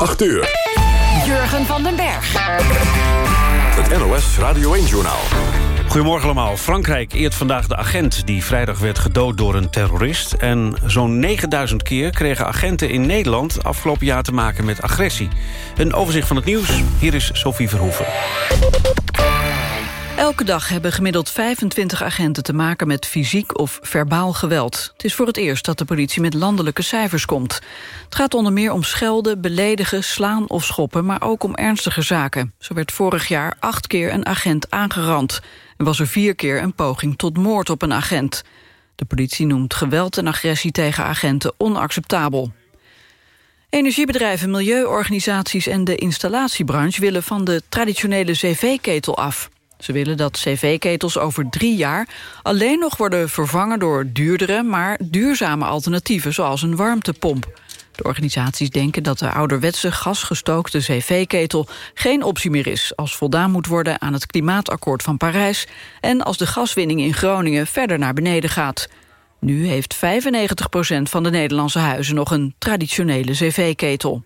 8 uur. Jurgen van den Berg. Het NOS Radio 1-journaal. Goedemorgen allemaal. Frankrijk eert vandaag de agent die vrijdag werd gedood door een terrorist. En zo'n 9000 keer kregen agenten in Nederland afgelopen jaar te maken met agressie. Een overzicht van het nieuws. Hier is Sophie Verhoeven. Elke dag hebben gemiddeld 25 agenten te maken met fysiek of verbaal geweld. Het is voor het eerst dat de politie met landelijke cijfers komt. Het gaat onder meer om schelden, beledigen, slaan of schoppen... maar ook om ernstige zaken. Zo werd vorig jaar acht keer een agent aangerand. En was er vier keer een poging tot moord op een agent. De politie noemt geweld en agressie tegen agenten onacceptabel. Energiebedrijven, milieuorganisaties en de installatiebranche... willen van de traditionele cv-ketel af. Ze willen dat cv-ketels over drie jaar alleen nog worden vervangen door duurdere, maar duurzame alternatieven, zoals een warmtepomp. De organisaties denken dat de ouderwetse gasgestookte cv-ketel geen optie meer is als voldaan moet worden aan het klimaatakkoord van Parijs en als de gaswinning in Groningen verder naar beneden gaat. Nu heeft 95% van de Nederlandse huizen nog een traditionele cv-ketel.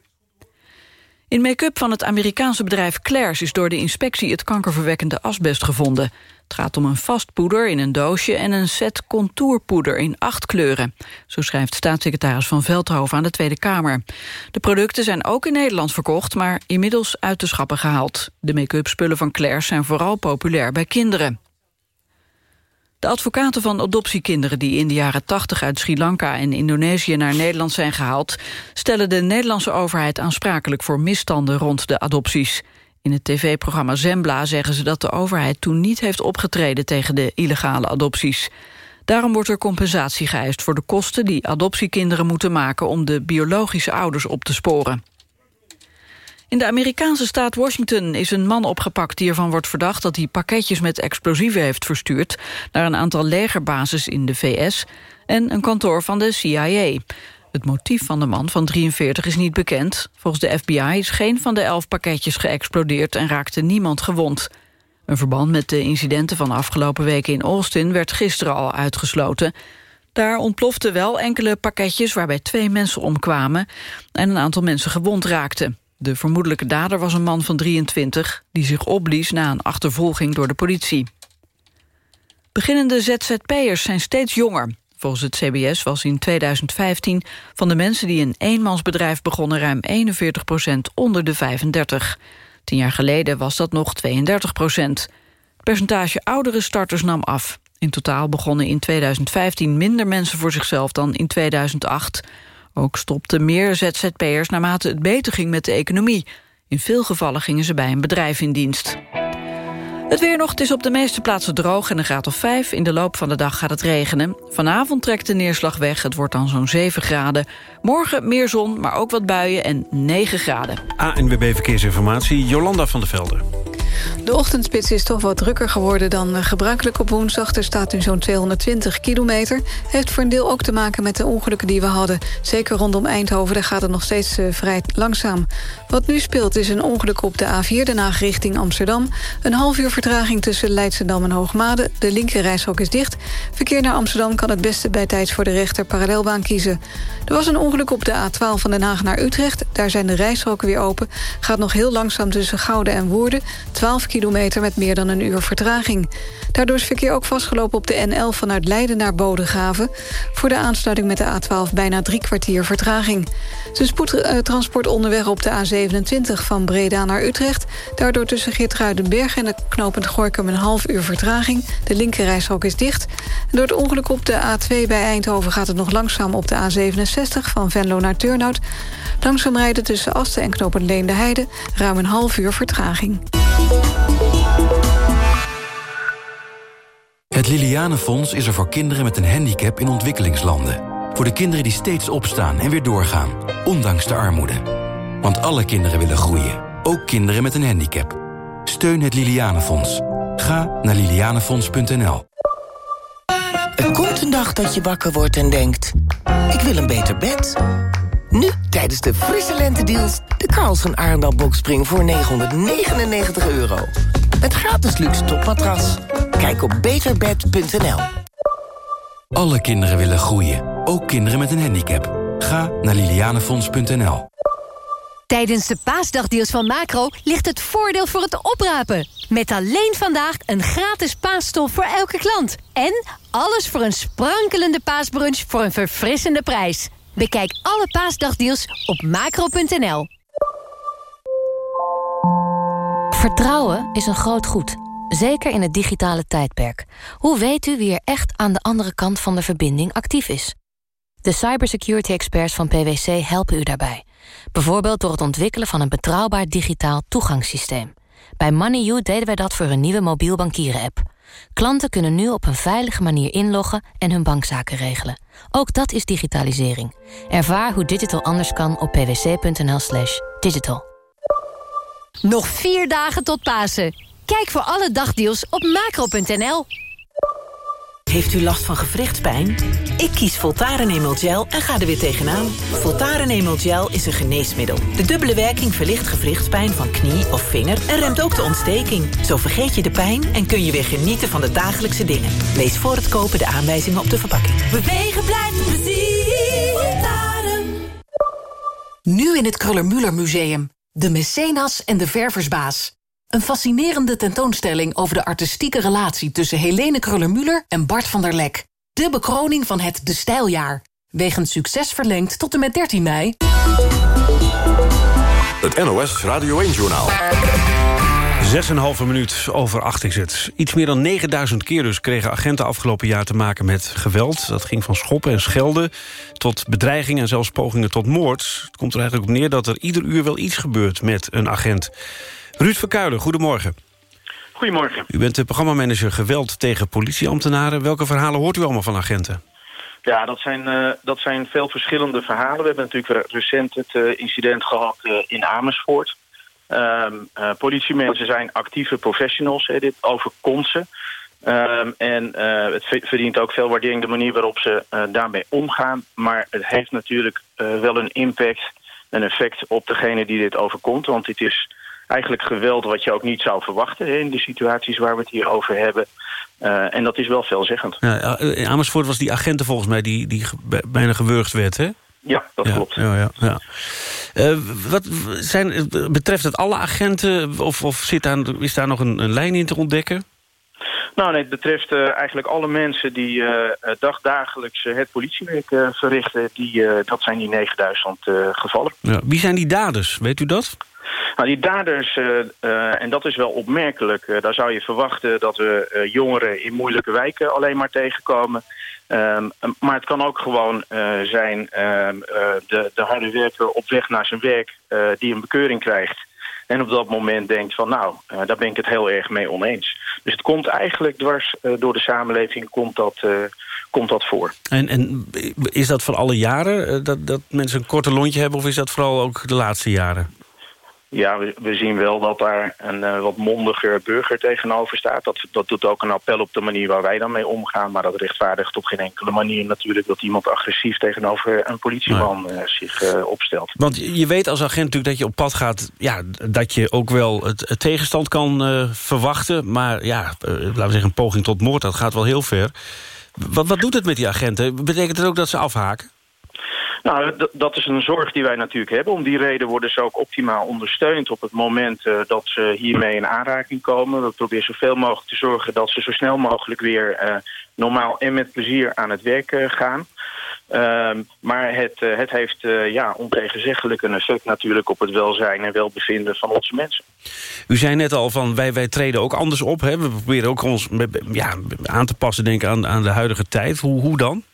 In make-up van het Amerikaanse bedrijf Claire's is door de inspectie het kankerverwekkende asbest gevonden. Het gaat om een vast poeder in een doosje en een set contourpoeder in acht kleuren. Zo schrijft staatssecretaris Van Veldhoven aan de Tweede Kamer. De producten zijn ook in Nederland verkocht, maar inmiddels uit de schappen gehaald. De make-up spullen van Claire's zijn vooral populair bij kinderen. De advocaten van adoptiekinderen die in de jaren 80 uit Sri Lanka en Indonesië naar Nederland zijn gehaald, stellen de Nederlandse overheid aansprakelijk voor misstanden rond de adopties. In het tv-programma Zembla zeggen ze dat de overheid toen niet heeft opgetreden tegen de illegale adopties. Daarom wordt er compensatie geëist voor de kosten die adoptiekinderen moeten maken om de biologische ouders op te sporen. In de Amerikaanse staat Washington is een man opgepakt... die ervan wordt verdacht dat hij pakketjes met explosieven heeft verstuurd... naar een aantal legerbases in de VS en een kantoor van de CIA. Het motief van de man van 43 is niet bekend. Volgens de FBI is geen van de elf pakketjes geëxplodeerd... en raakte niemand gewond. Een verband met de incidenten van afgelopen weken in Austin... werd gisteren al uitgesloten... Daar ontploften wel enkele pakketjes waarbij twee mensen omkwamen... en een aantal mensen gewond raakten. De vermoedelijke dader was een man van 23... die zich opblies na een achtervolging door de politie. Beginnende ZZP'ers zijn steeds jonger. Volgens het CBS was in 2015 van de mensen die een eenmansbedrijf begonnen... ruim 41 procent onder de 35. Tien jaar geleden was dat nog 32 procent. Het percentage oudere starters nam af. In totaal begonnen in 2015 minder mensen voor zichzelf dan in 2008... Ook stopten meer ZZP'ers naarmate het beter ging met de economie. In veel gevallen gingen ze bij een bedrijf in dienst. Het weer nog, het is op de meeste plaatsen droog en een graad of 5. In de loop van de dag gaat het regenen. Vanavond trekt de neerslag weg, het wordt dan zo'n 7 graden. Morgen meer zon, maar ook wat buien en 9 graden. ANWB Verkeersinformatie, Jolanda van der Velden. De ochtendspits is toch wat drukker geworden dan eh, gebruikelijk op woensdag. Er staat nu zo'n 220 kilometer. Heeft voor een deel ook te maken met de ongelukken die we hadden. Zeker rondom Eindhoven, daar gaat het nog steeds uh, vrij langzaam. Wat nu speelt is een ongeluk op de A4, de Haag richting Amsterdam. Een half uur vertraging tussen Leidschendam en Hoogmade. De linkerrijstrook is dicht. Verkeer naar Amsterdam kan het beste bij tijds voor de rechter parallelbaan kiezen. Er was een ongeluk op de A12 van Den Haag naar Utrecht. Daar zijn de rijstroken weer open. Gaat nog heel langzaam tussen Gouden en Woerden. 12 kilometer met meer dan een uur vertraging. Daardoor is verkeer ook vastgelopen op de N11 vanuit Leiden naar Bodegraven. Voor de aansluiting met de A12 bijna drie kwartier vertraging. Zijn spoedtransport onderweg op de A27 van Breda naar Utrecht. Daardoor tussen Geertruidenberg en het knopend Gorkum een half uur vertraging. De linkerrijstrook is dicht. Door het ongeluk op de A2 bij Eindhoven gaat het nog langzaam op de A67 van Venlo naar Turnhout. Langzaam rijden tussen Asten en knopend Leende Heide ruim een half uur vertraging. Het Lilianenfonds is er voor kinderen met een handicap in ontwikkelingslanden. Voor de kinderen die steeds opstaan en weer doorgaan, ondanks de armoede. Want alle kinderen willen groeien, ook kinderen met een handicap. Steun het Lilianenfonds. Ga naar lilianenfonds.nl. Er komt een dag dat je wakker wordt en denkt... ik wil een beter bed. Nu, tijdens de frisse lentedeals, de Carlsen Arendal Boxspring voor 999 euro. Met gratis luxe topmatras. Kijk op beterbed.nl. Alle kinderen willen groeien, ook kinderen met een handicap. Ga naar lilianefonds.nl. Tijdens de paasdagdeals van Macro ligt het voordeel voor het oprapen. Met alleen vandaag een gratis paasstof voor elke klant. En alles voor een sprankelende paasbrunch voor een verfrissende prijs. Bekijk alle paasdagdeals op macro.nl. Vertrouwen is een groot goed. Zeker in het digitale tijdperk. Hoe weet u wie er echt aan de andere kant van de verbinding actief is? De cybersecurity experts van PwC helpen u daarbij. Bijvoorbeeld door het ontwikkelen van een betrouwbaar digitaal toegangssysteem. Bij MoneyU deden wij dat voor een nieuwe mobiel bankieren-app. Klanten kunnen nu op een veilige manier inloggen en hun bankzaken regelen. Ook dat is digitalisering. Ervaar hoe digital anders kan op pwc.nl slash digital. Nog vier dagen tot Pasen. Kijk voor alle dagdeals op macro.nl. Heeft u last van gewrichtspijn? Ik kies Voltaren Emel Gel en ga er weer tegenaan. Voltaren Emel Gel is een geneesmiddel. De dubbele werking verlicht gewrichtspijn van knie of vinger... en remt ook de ontsteking. Zo vergeet je de pijn en kun je weer genieten van de dagelijkse dingen. Lees voor het kopen de aanwijzingen op de verpakking. Bewegen blijft plezier. Nu in het Kruller-Müller Museum. De Mecenas en de Verversbaas. Een fascinerende tentoonstelling over de artistieke relatie... tussen Helene Kruller-Müller en Bart van der Lek. De bekroning van het De Stijljaar. Wegens succes verlengd tot en met 13 mei. Het NOS Radio 1-journaal. Zes en een halve minuut over acht is het. Iets meer dan 9000 keer dus kregen agenten afgelopen jaar te maken met geweld. Dat ging van schoppen en schelden tot bedreigingen en zelfs pogingen tot moord. Het komt er eigenlijk op neer dat er ieder uur wel iets gebeurt met een agent. Ruud Verkuilen, goedemorgen. Goedemorgen. U bent de programmamanager geweld tegen politieambtenaren. Welke verhalen hoort u allemaal van agenten? Ja, dat zijn, uh, dat zijn veel verschillende verhalen. We hebben natuurlijk recent het uh, incident gehad uh, in Amersfoort. Um, politiemensen zijn actieve professionals. Hè, dit overkomt ze. Um, en het verdient ook veel waardering de manier waarop ze daarmee omgaan. Maar het heeft natuurlijk wel een impact, een effect op degene die dit overkomt. Want dit is eigenlijk geweld wat je ook niet zou verwachten... In de situaties waar we het hier over hebben. Uh, en dat is wel veelzeggend. Ja, in Amersfoort was die agenten volgens mij die, die bijna gewurgd werd, hè? Ja, dat ja, klopt. Ja, ja, ja. Uh, wat zijn, betreft het alle agenten of, of zit daar, is daar nog een, een lijn in te ontdekken? Nou, nee, het betreft uh, eigenlijk alle mensen die uh, dagdagelijks het politiewerk verrichten. Die, dat zijn die 9000 gevallen. Ja, wie zijn die daders? Weet u dat? Nou, die daders, uh, uh, en dat is wel opmerkelijk... Uh, daar zou je verwachten dat we jongeren in moeilijke wijken alleen maar tegenkomen. Um, maar het kan ook gewoon zijn de, de harde werker op weg naar zijn werk... die een bekeuring krijgt en op dat moment denkt van nou, daar ben ik het heel erg mee oneens. Dus het komt eigenlijk dwars door de samenleving komt dat, komt dat voor. En, en is dat voor alle jaren dat, dat mensen een korte lontje hebben... of is dat vooral ook de laatste jaren? Ja, we, we, zien wel dat daar een uh, wat mondiger burger tegenover staat. Dat, dat doet ook een appel op de manier waar wij dan mee omgaan. Maar dat rechtvaardigt op geen enkele manier natuurlijk... dat iemand agressief tegenover een politieman uh, zich uh, opstelt. Want je weet als agent natuurlijk dat je op pad gaat... Ja, dat je ook wel het, het tegenstand kan verwachten. Maar ja, laten we zeggen een poging tot moord, dat gaat wel heel ver. Wat, wat doet het met die agenten? Betekent het ook dat ze afhaken? Nou, dat is een zorg die wij natuurlijk hebben. Om die reden worden ze ook optimaal ondersteund op het moment uh, dat ze hiermee in aanraking komen. We proberen zoveel mogelijk te zorgen dat ze zo snel mogelijk weer uh, normaal en met plezier aan het werk uh, gaan. Uh, maar het, het heeft ja, ontegenzeggelijk een effect natuurlijk op het welzijn en welbevinden van onze mensen. U zei net al van wij, wij treden ook anders op. Hè? We proberen ook ons ja, aan te passen denk aan, aan de huidige tijd. Hoe, hoe dan?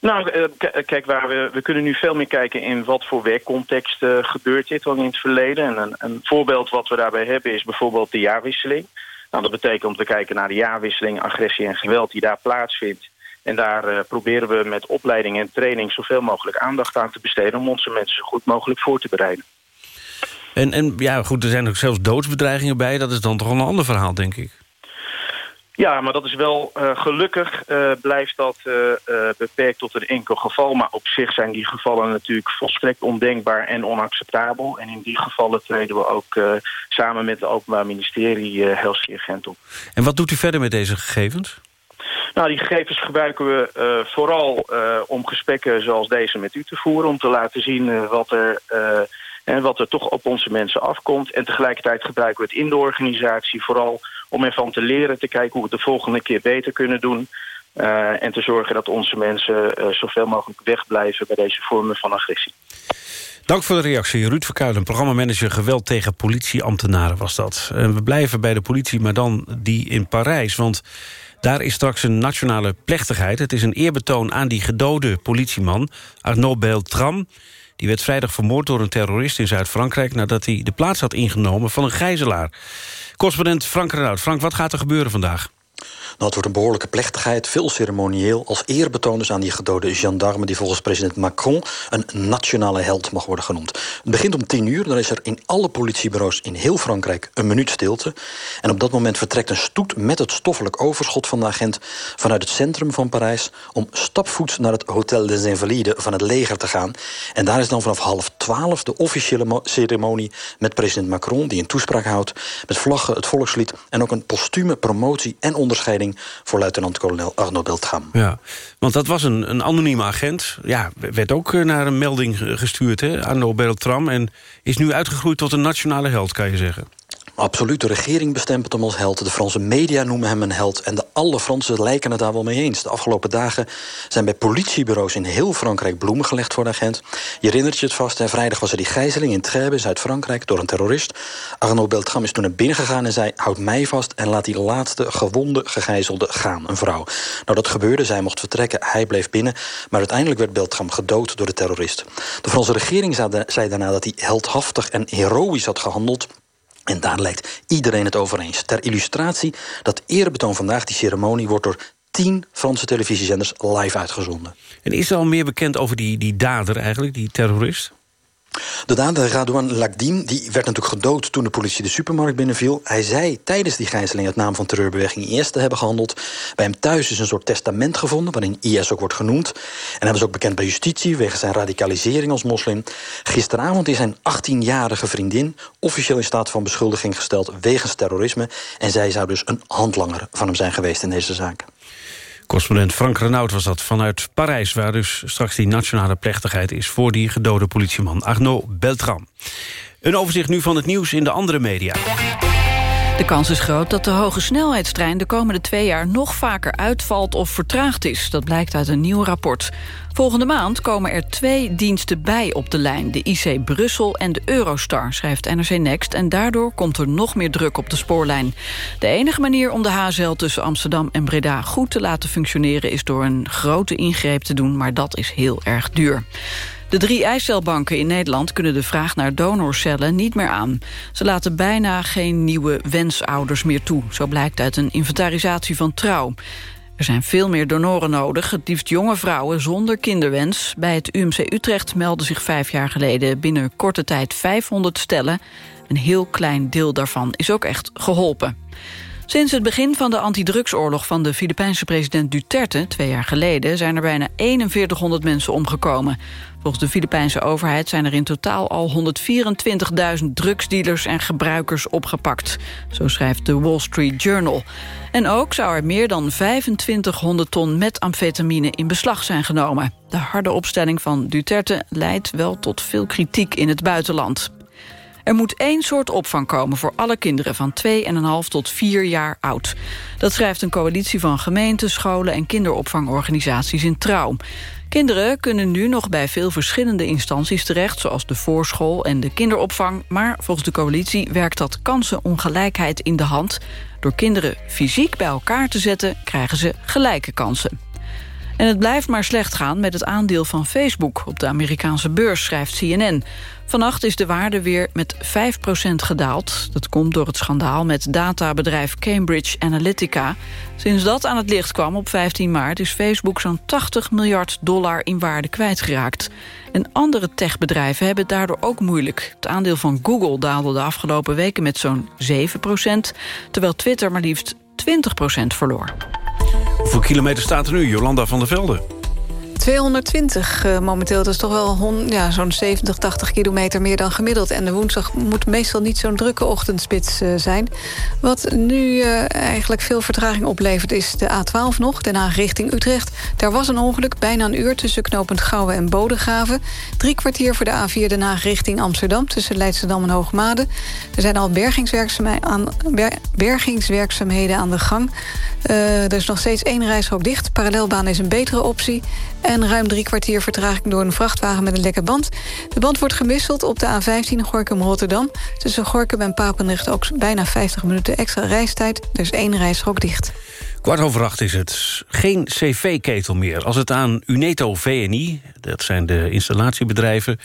Nou, kijk, waar we, we kunnen nu veel meer kijken in wat voor werkcontext uh, gebeurt dit dan in het verleden. En een, een voorbeeld wat we daarbij hebben is bijvoorbeeld de jaarwisseling. Nou, dat betekent te kijken naar de jaarwisseling, agressie en geweld die daar plaatsvindt. En daar proberen we met opleiding en training zoveel mogelijk aandacht aan te besteden... om onze mensen zo goed mogelijk voor te bereiden. En, en ja, goed, er zijn ook zelfs doodsbedreigingen bij. Dat is dan toch een ander verhaal, denk ik. Ja, maar dat is wel uh, gelukkig uh, blijft dat uh, beperkt tot een enkel geval. Maar op zich zijn die gevallen natuurlijk volstrekt ondenkbaar en onacceptabel. En in die gevallen treden we ook samen met het Openbaar Ministerie Helski-agent op. En wat doet u verder met deze gegevens? Nou, die gegevens gebruiken we vooral om gesprekken zoals deze met u te voeren. Om te laten zien wat er En wat er toch op onze mensen afkomt. En tegelijkertijd gebruiken we het in de organisatie vooral om ervan te leren, te kijken hoe we het de volgende keer beter kunnen doen. Uh, en te zorgen dat onze mensen uh, zoveel mogelijk wegblijven bij deze vormen van agressie. Dank voor de reactie. Ruud Verkuilen, programmamanager geweld tegen politieambtenaren was dat. En we blijven bij de politie, maar dan die in Parijs. Want daar is straks een nationale plechtigheid. Het is een eerbetoon aan die gedode politieman, Arnaud Beltram. Die werd vrijdag vermoord door een terrorist in Zuid-Frankrijk... nadat hij de plaats had ingenomen van een gijzelaar. Correspondent Frank Renaud. Frank, wat gaat er gebeuren vandaag? Nou, het wordt een behoorlijke plechtigheid, veel ceremonieel... als eerbetoon dus aan die gedode gendarme... die volgens president Macron een nationale held mag worden genoemd. Het begint om tien uur, dan is er in alle politiebureaus in heel Frankrijk... een minuut stilte. En op dat moment vertrekt een stoet met het stoffelijk overschot van de agent... vanuit het centrum van Parijs... om stapvoets naar het Hotel des Invalides van het leger te gaan. En daar is dan vanaf half twaalf de officiële ceremonie... met president Macron, die een toespraak houdt... met vlaggen, het volkslied en ook een postume promotie en onderscheiding voor luitenant-kolonel Arnaud Beltram. Ja, want dat was een, een anonieme agent. Ja, werd ook eh, naar een melding gestuurd, hè, Arnaud Beltram... en is nu uitgegroeid tot een nationale held, kan je zeggen. Absoluut, de regering bestempelt hem als held. De Franse media noemen hem een held. En de alle Fransen lijken het daar wel mee eens. De afgelopen dagen zijn bij politiebureaus in heel Frankrijk bloemen gelegd voor de agent. Je herinnert je het vast, hè? vrijdag was er die gijzeling in Trèbes, Zuid-Frankrijk, door een terrorist. Arnaud Beltram is toen naar binnen gegaan en zei... houd mij vast en laat die laatste gewonde gegijzelde gaan, een vrouw. Nou, dat gebeurde, zij mocht vertrekken, hij bleef binnen. Maar uiteindelijk werd Beltram gedood door de terrorist. De Franse regering zei daarna dat hij heldhaftig en heroïs had gehandeld... En daar lijkt iedereen het over eens. Ter illustratie, dat erebetoon vandaag, die ceremonie... wordt door tien Franse televisiezenders live uitgezonden. En is er al meer bekend over die, die dader eigenlijk, die terrorist? De dader Radouan Lagdim die werd natuurlijk gedood toen de politie de supermarkt binnenviel. Hij zei tijdens die gijzeling het naam van terreurbeweging IS te hebben gehandeld. Bij hem thuis is een soort testament gevonden waarin IS ook wordt genoemd. En hij was ook bekend bij justitie wegens zijn radicalisering als moslim. Gisteravond is zijn 18-jarige vriendin officieel in staat van beschuldiging gesteld wegens terrorisme. En zij zou dus een handlanger van hem zijn geweest in deze zaak. Correspondent Frank Renaud was dat vanuit Parijs... waar dus straks die nationale plechtigheid is... voor die gedode politieman Arnaud Beltram. Een overzicht nu van het nieuws in de andere media. De kans is groot dat de hoge snelheidstrein de komende twee jaar nog vaker uitvalt of vertraagd is. Dat blijkt uit een nieuw rapport. Volgende maand komen er twee diensten bij op de lijn. De IC Brussel en de Eurostar, schrijft NRC Next. En daardoor komt er nog meer druk op de spoorlijn. De enige manier om de HZL tussen Amsterdam en Breda goed te laten functioneren... is door een grote ingreep te doen, maar dat is heel erg duur. De drie eicelbanken in Nederland kunnen de vraag naar donorcellen niet meer aan. Ze laten bijna geen nieuwe wensouders meer toe. Zo blijkt uit een inventarisatie van Trouw. Er zijn veel meer donoren nodig, het liefst jonge vrouwen zonder kinderwens. Bij het UMC Utrecht meldden zich vijf jaar geleden binnen korte tijd 500 stellen. Een heel klein deel daarvan is ook echt geholpen. Sinds het begin van de antidrugsoorlog van de Filipijnse president Duterte... twee jaar geleden, zijn er bijna 4100 mensen omgekomen. Volgens de Filipijnse overheid zijn er in totaal al 124.000 drugsdealers en gebruikers opgepakt. Zo schrijft de Wall Street Journal. En ook zou er meer dan 2500 ton metamfetamine in beslag zijn genomen. De harde opstelling van Duterte leidt wel tot veel kritiek in het buitenland. Er moet één soort opvang komen voor alle kinderen van 2,5 tot 4 jaar oud. Dat schrijft een coalitie van gemeenten, scholen en kinderopvangorganisaties in Trouw. Kinderen kunnen nu nog bij veel verschillende instanties terecht... zoals de voorschool en de kinderopvang. Maar volgens de coalitie werkt dat kansenongelijkheid in de hand. Door kinderen fysiek bij elkaar te zetten... krijgen ze gelijke kansen. En het blijft maar slecht gaan met het aandeel van Facebook... op de Amerikaanse beurs, schrijft CNN. Vannacht is de waarde weer met 5% gedaald. Dat komt door het schandaal met databedrijf Cambridge Analytica. Sinds dat aan het licht kwam op 15 maart... is Facebook zo'n 80 miljard dollar in waarde kwijtgeraakt. En andere techbedrijven hebben het daardoor ook moeilijk. Het aandeel van Google daalde de afgelopen weken met zo'n 7% terwijl Twitter maar liefst 20% verloor. Hoeveel kilometer staat er nu, Jolanda van der Velde? 220 uh, momenteel. Dat is toch wel ja, zo'n 70, 80 kilometer meer dan gemiddeld. En de woensdag moet meestal niet zo'n drukke ochtendspits uh, zijn. Wat nu uh, eigenlijk veel vertraging oplevert is de A12 nog. Den Haag richting Utrecht. Daar was een ongeluk, bijna een uur tussen knooppunt Gouwen en Bodegraven. Drie kwartier voor de A4 Den Haag richting Amsterdam... tussen Leidschendam en Hoogmade. Er zijn al bergingswerkzaamheden aan, ber, bergingswerkzaamheden aan de gang. er is nog steeds één reishok dicht. Parallelbaan is een betere optie. En ruim drie kwartier vertraging door een vrachtwagen met een lekke band. De band wordt gewisseld op de A15 Gorkum-Rotterdam. Tussen Gorkum en Papendrecht ook bijna 50 minuten extra reistijd. Is één reishok dicht. Kwart over acht is het. Geen cv-ketel meer. Als het aan Uneto VNI, dat zijn de installatiebedrijven...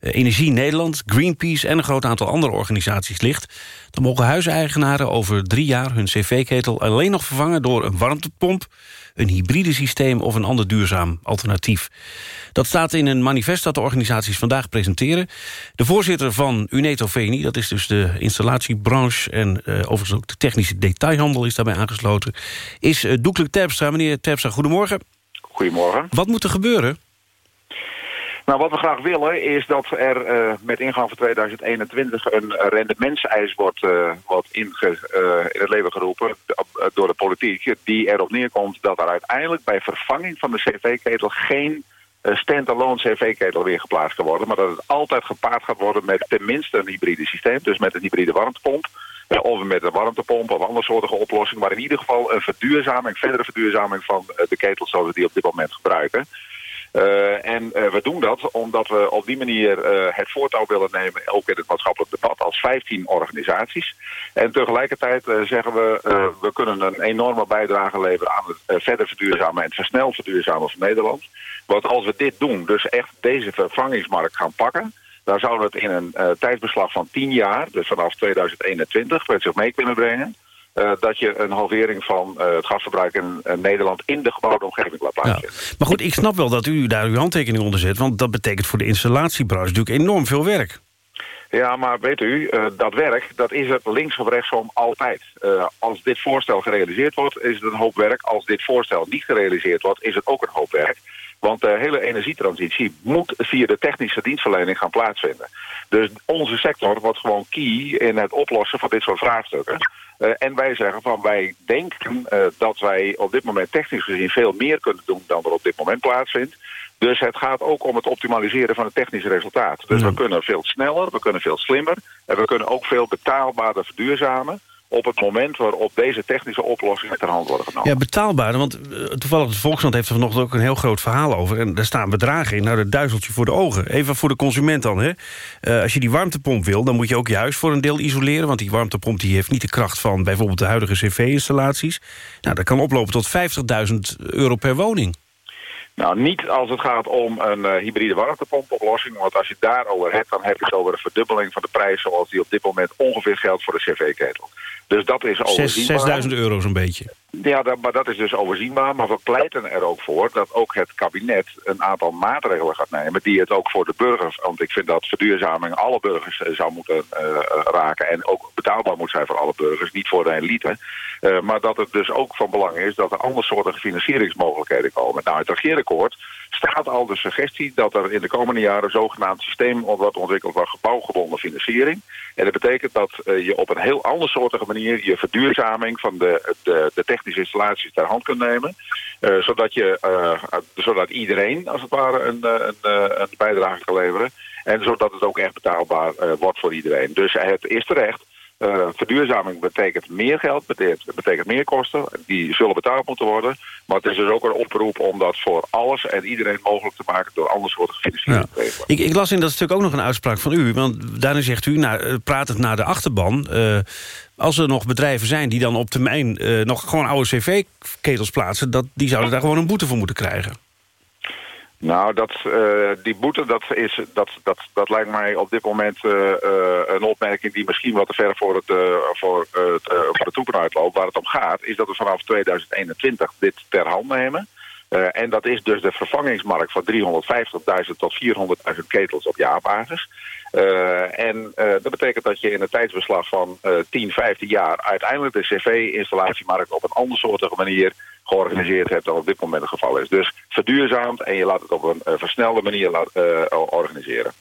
Eh, Energie Nederland, Greenpeace en een groot aantal andere organisaties ligt... dan mogen huiseigenaren over drie jaar hun cv-ketel alleen nog vervangen... door een warmtepomp, een hybride systeem of een ander duurzaam alternatief. Dat staat in een manifest dat de organisaties vandaag presenteren. De voorzitter van Uneto VNI, dat is dus de installatiebranche... en uh, overigens ook de technische detailhandel is daarbij aangesloten... is uh, Doekelijk Terpstra. Meneer Terpstra, goedemorgen. Goedemorgen. Wat moet er gebeuren? Nou, wat we graag willen is dat er uh, met ingang van 2021 een rendementseis wordt, uh, wordt inge, uh, in het leven geroepen door de politiek. Die erop neerkomt dat er uiteindelijk bij vervanging van de cv-ketel geen stand-alone cv-ketel weer geplaatst kan worden. Maar dat het altijd gepaard gaat worden met tenminste een hybride systeem. Dus met een hybride warmtepomp. Of met een warmtepomp of andere soortige oplossing. Maar in ieder geval een verduurzaming, verdere verduurzaming van de ketels zoals we die op dit moment gebruiken. Uh, en uh, we doen dat omdat we op die manier uh, het voortouw willen nemen... ook in het maatschappelijk debat als 15 organisaties. En tegelijkertijd zeggen we... we kunnen een enorme bijdrage leveren aan het verder verduurzamen... en versneld verduurzamen van Nederland. Want als we dit doen, dus echt deze vervangingsmarkt gaan pakken... dan zouden we het in een tijdsbeslag van 10 jaar... dus vanaf 2021 met zich mee kunnen brengen... Uh, dat je een halvering van uh, het gasverbruik in uh, Nederland in de gebouwde omgeving laat plaatsvinden. Ja. Maar goed, ik snap wel dat u daar uw handtekening onder zet... want dat betekent voor de installatiebranche natuurlijk enorm veel werk. Ja, maar weet u, dat werk, dat is het links of rechtsom altijd. als dit voorstel gerealiseerd wordt, is het een hoop werk. Als dit voorstel niet gerealiseerd wordt, is het ook een hoop werk. Want de hele energietransitie moet via de technische dienstverlening gaan plaatsvinden. Dus onze sector wordt gewoon key in het oplossen van dit soort vraagstukken. Uh, en wij zeggen van wij denken uh, dat wij op dit moment technisch gezien veel meer kunnen doen dan er op dit moment plaatsvindt. Dus het gaat ook om het optimaliseren van het technische resultaat. Dus we kunnen veel sneller, we kunnen veel slimmer en we kunnen ook veel betaalbaarder verduurzamen op het moment waarop deze technische oplossingen ter hand worden genomen. Ja, betaalbaar, want uh, toevallig de Volkskrant heeft er vanochtend ook een heel groot verhaal over. En daar staan bedragen in, nou dat duizeltje voor de ogen. Even voor de consument dan, hè. Uh, als je die warmtepomp wil, dan moet je ook je huis voor een deel isoleren. Want die warmtepomp die heeft niet de kracht van bijvoorbeeld de huidige cv-installaties. Nou, dat kan oplopen tot 50.000 euro per woning. Nou, niet als het gaat om een uh, hybride warmtepompoplossing. Want als je het daarover hebt, dan heb je het over een verdubbeling van de prijs... zoals die op dit moment ongeveer geldt voor de cv-ketel. Dus dat is overzienbaar. 6000 euro zo'n beetje. Ja, dat, maar dat is dus overzienbaar. Maar we pleiten er ook voor dat ook het kabinet een aantal maatregelen gaat nemen... die het ook voor de burgers, want ik vind dat verduurzaming alle burgers uh, zou moeten uh, raken... en ook betaalbaar moet zijn voor alle burgers, niet voor de elite. Uh, maar dat het dus ook van belang is dat er andere soorten financieringsmogelijkheden komen. Nou, het regeerakkoord staat al de suggestie dat er in de komende jaren... zogenaamd systeem wordt ontwikkeld van gebouwgebonden financiering. En dat betekent dat je op een heel andere soortige manier... je verduurzaming van de, de, de technische installaties ter hand kunt nemen. Uh, zodat, je, uh, zodat iedereen als het ware een, een, een bijdrage kan leveren. En zodat het ook echt betaalbaar wordt voor iedereen. Dus het is terecht. Uh, verduurzaming betekent meer geld, betekent, betekent meer kosten. Die zullen betaald moeten worden. Maar het is dus ook een oproep om dat voor alles en iedereen mogelijk te maken... door andere soorten financiering te regelen. Ik, ik, las in dat stuk ook nog een uitspraak van u. Want daarin zegt u, nou, praat het naar de achterban... Uh, als er nog bedrijven zijn die dan op termijn nog gewoon oude cv-ketels plaatsen... Dat, die zouden daar gewoon een boete voor moeten krijgen. Nou, dat, uh, die boete, dat, is, dat, dat, dat lijkt mij op dit moment uh, uh, een opmerking die misschien wat te ver voor, het, voor, het, voor de toekomst uitloopt. Waar het om gaat, is dat we vanaf 2021 dit ter hand nemen. Eh, en dat is dus de vervangingsmarkt van 350.000 tot 400.000 ketels op jaarbasis. Uh, en uh, dat betekent dat je in een tijdsbeslag van uh, 10, 15 jaar... uiteindelijk de cv-installatiemarkt op een andersoortige manier georganiseerd hebt... dan op dit moment het geval is. Dus verduurzaamt en je laat het op een versnelde manier organiseren.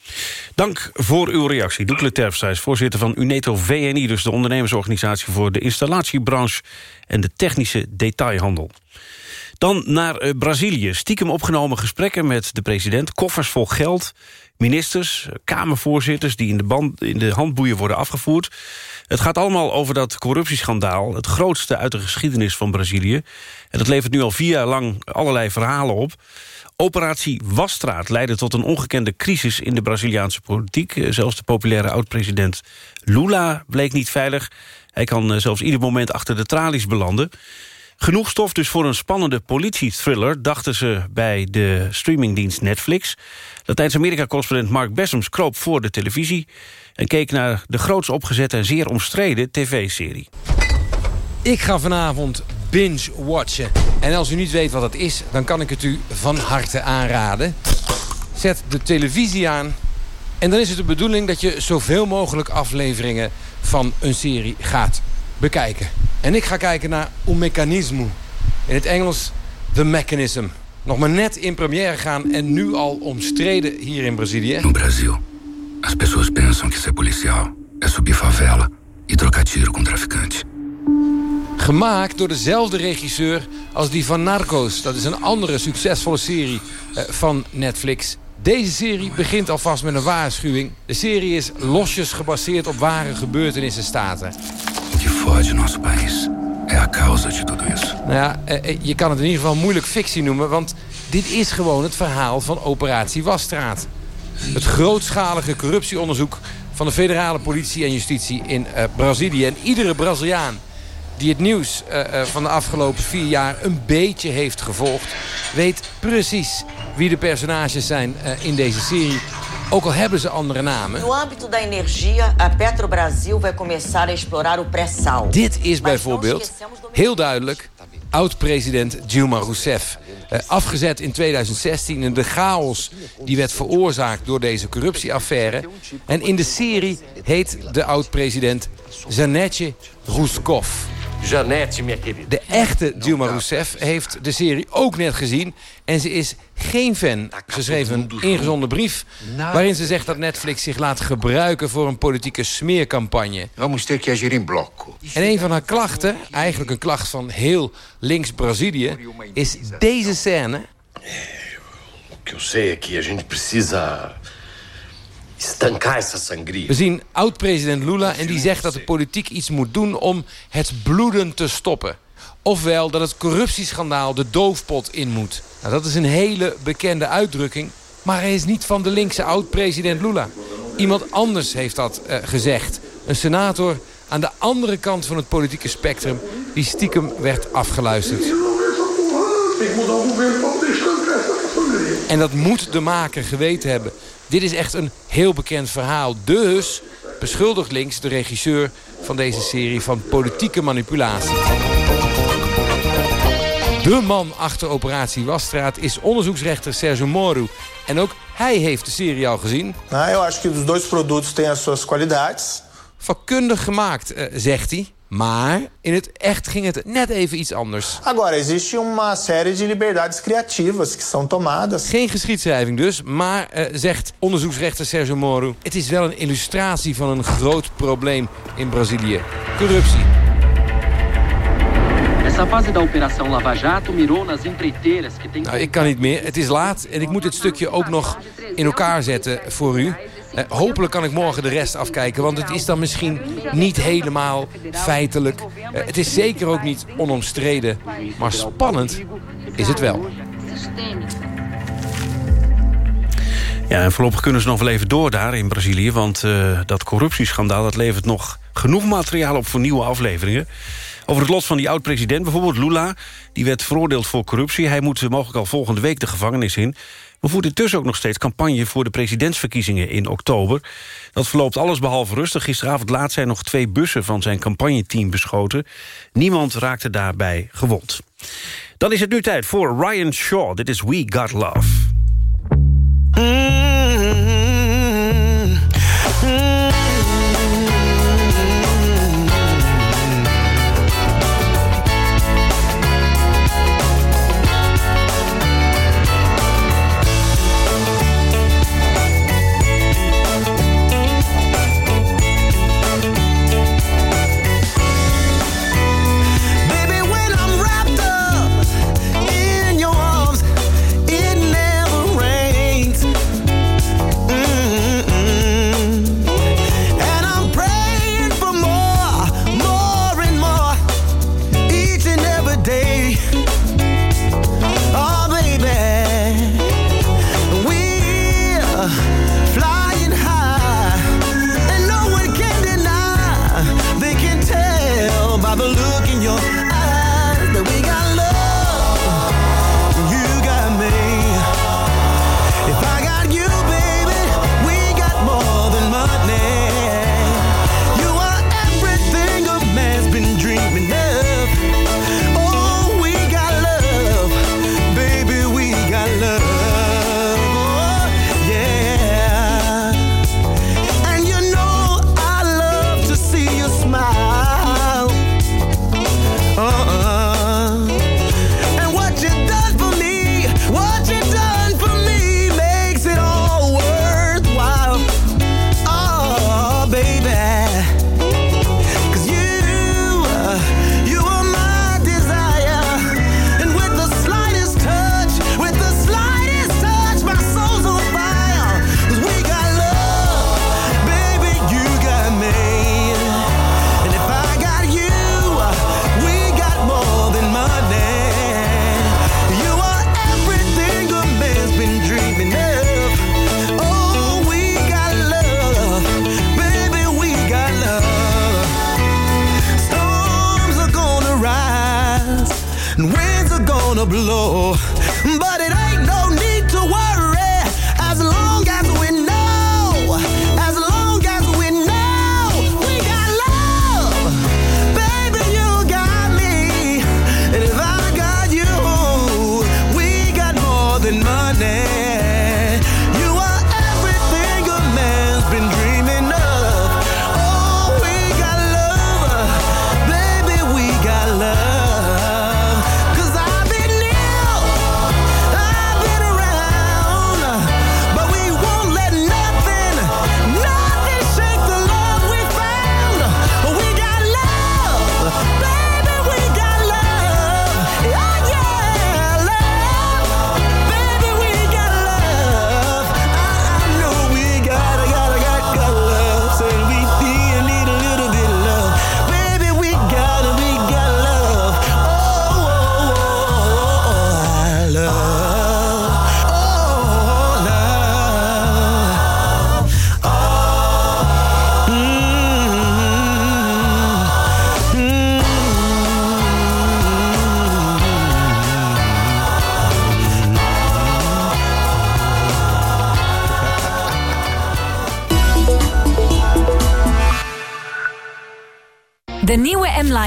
Dank voor uw reactie. Doekle Terpstra voorzitter van UNETO VNI... dus de ondernemersorganisatie voor de installatiebranche... en de technische detailhandel. Dan naar uh, Brazilië. Stiekem opgenomen gesprekken met de president. Koffers vol geld. Ministers, kamervoorzitters die in de, band, in de handboeien worden afgevoerd. Het gaat allemaal over dat corruptieschandaal. Het grootste uit de geschiedenis van Brazilië. En dat levert nu al vier jaar lang allerlei verhalen op. Operatie Wasstraat leidde tot een ongekende crisis in de Braziliaanse politiek. Eh, zelfs de populaire oud-president Lula bleek niet veilig. Hij kan eh, zelfs ieder moment achter de tralies belanden. Genoeg stof dus voor een spannende politiethriller... dachten ze bij de streamingdienst Netflix. Latijns-Amerika-correspondent Mark Bessems kroop voor de televisie... en keek naar de groots opgezette en zeer omstreden tv-serie. Ik ga vanavond binge-watchen. En als u niet weet wat dat is, dan kan ik het u van harte aanraden. Zet de televisie aan en dan is het de bedoeling... dat je zoveel mogelijk afleveringen van een serie gaat bekijken. En ik ga kijken naar Un Mechanismo. In het Engels The Mechanism. Nog maar net in première gaan en nu al omstreden hier in Brazilië. No Brasil, as pessoas pensam que ser policial é subir favela e trocar tiro com traficante. Gemaakt door dezelfde regisseur als die van Narcos. Dat is een andere succesvolle serie eh, van Netflix. Deze serie begint alvast met een waarschuwing. De serie is losjes gebaseerd op ware gebeurtenissen staten. Fode nosso país é a causa de tudo isso. Nou ja, eh, je kan het in ieder geval moeilijk fictie noemen... want dit is gewoon het verhaal van operatie Wasstraat. Het grootschalige corruptieonderzoek van de federale politie en justitie in uh, Brazilië. En iedere Braziliaan die het nieuws van de afgelopen vier jaar een beetje heeft gevolgd... weet precies wie de personages zijn in deze serie. Ook al hebben ze andere namen. No âmbito da energia, a Petrobrasil vai começar a explorar o pré-sal. Dit is bijvoorbeeld heel duidelijk oud-president Dilma Rousseff. Uh, afgezet in 2016 in de chaos die werd veroorzaakt door deze corruptieaffaire. En in de serie heet de oud-president Zanetje Ruskov. Janette, minha querida. De echte Dilma Rousseff heeft de serie ook net gezien. En ze is geen fan. Ze schreef een ingezonden brief waarin ze zegt dat Netflix zich laat gebruiken voor een politieke smeercampagne. En een van haar klachten, eigenlijk een klacht van heel links Brazilië, is deze scène. Sei é que a gente precisa. We zien oud-president Lula en die zegt dat de politiek iets moet doen om het bloeden te stoppen. Ofwel dat het corruptieschandaal de doofpot in moet. Nou, dat is een hele bekende uitdrukking. Maar hij is niet van de linkse oud-president Lula. Iemand anders heeft dat uh, gezegd. Een senator aan de andere kant van het politieke spectrum... die stiekem werd afgeluisterd. En dat moet de maker geweten hebben. Dit is echt een heel bekend verhaal. Dus beschuldigt links de regisseur van deze serie van politieke manipulatie. De man achter operatie Wasstraat is onderzoeksrechter Sergio Moro. En ook hij heeft de serie al gezien. Nou, eu acho que os dois produtos têm as suas qualidades. Vakkundig gemaakt, uh, zegt hij. Maar in het echt ging het net even iets anders. Agora, existe uma série de liberdades criativas que são tomadas. Geen geschiedschrijving dus, maar uh, zegt onderzoeksrechter Sergio Moro... het is wel een illustratie van een groot probleem in Brazilië. Corruptie. Essa fase da Operação Lava Jato mirou nas empreiteiras que tem... Nou, ik kan niet meer. Het is laat en ik moet dit stukje ook nog in elkaar zetten voor u. Uh, hopelijk kan ik morgen de rest afkijken, want het is dan misschien niet helemaal feitelijk. Uh, het is zeker ook niet onomstreden, maar spannend is het wel. Ja, en voorlopig kunnen ze nog wel even door daar in Brazilië... want uh, dat corruptieschandaal dat levert nog genoeg materiaal op voor nieuwe afleveringen. Over het lot van die oud-president, bijvoorbeeld Lula... die werd veroordeeld voor corruptie. Hij moet mogelijk al volgende week de gevangenis in. We voeren intussen ook nog steeds campagne voor de presidentsverkiezingen in oktober. Dat verloopt allesbehalve rustig. Gisteravond laat zijn nog twee bussen van zijn campagneteam beschoten. Niemand raakte daarbij gewond. Dan is het nu tijd voor Ryan Shaw. Dit is We Got Love.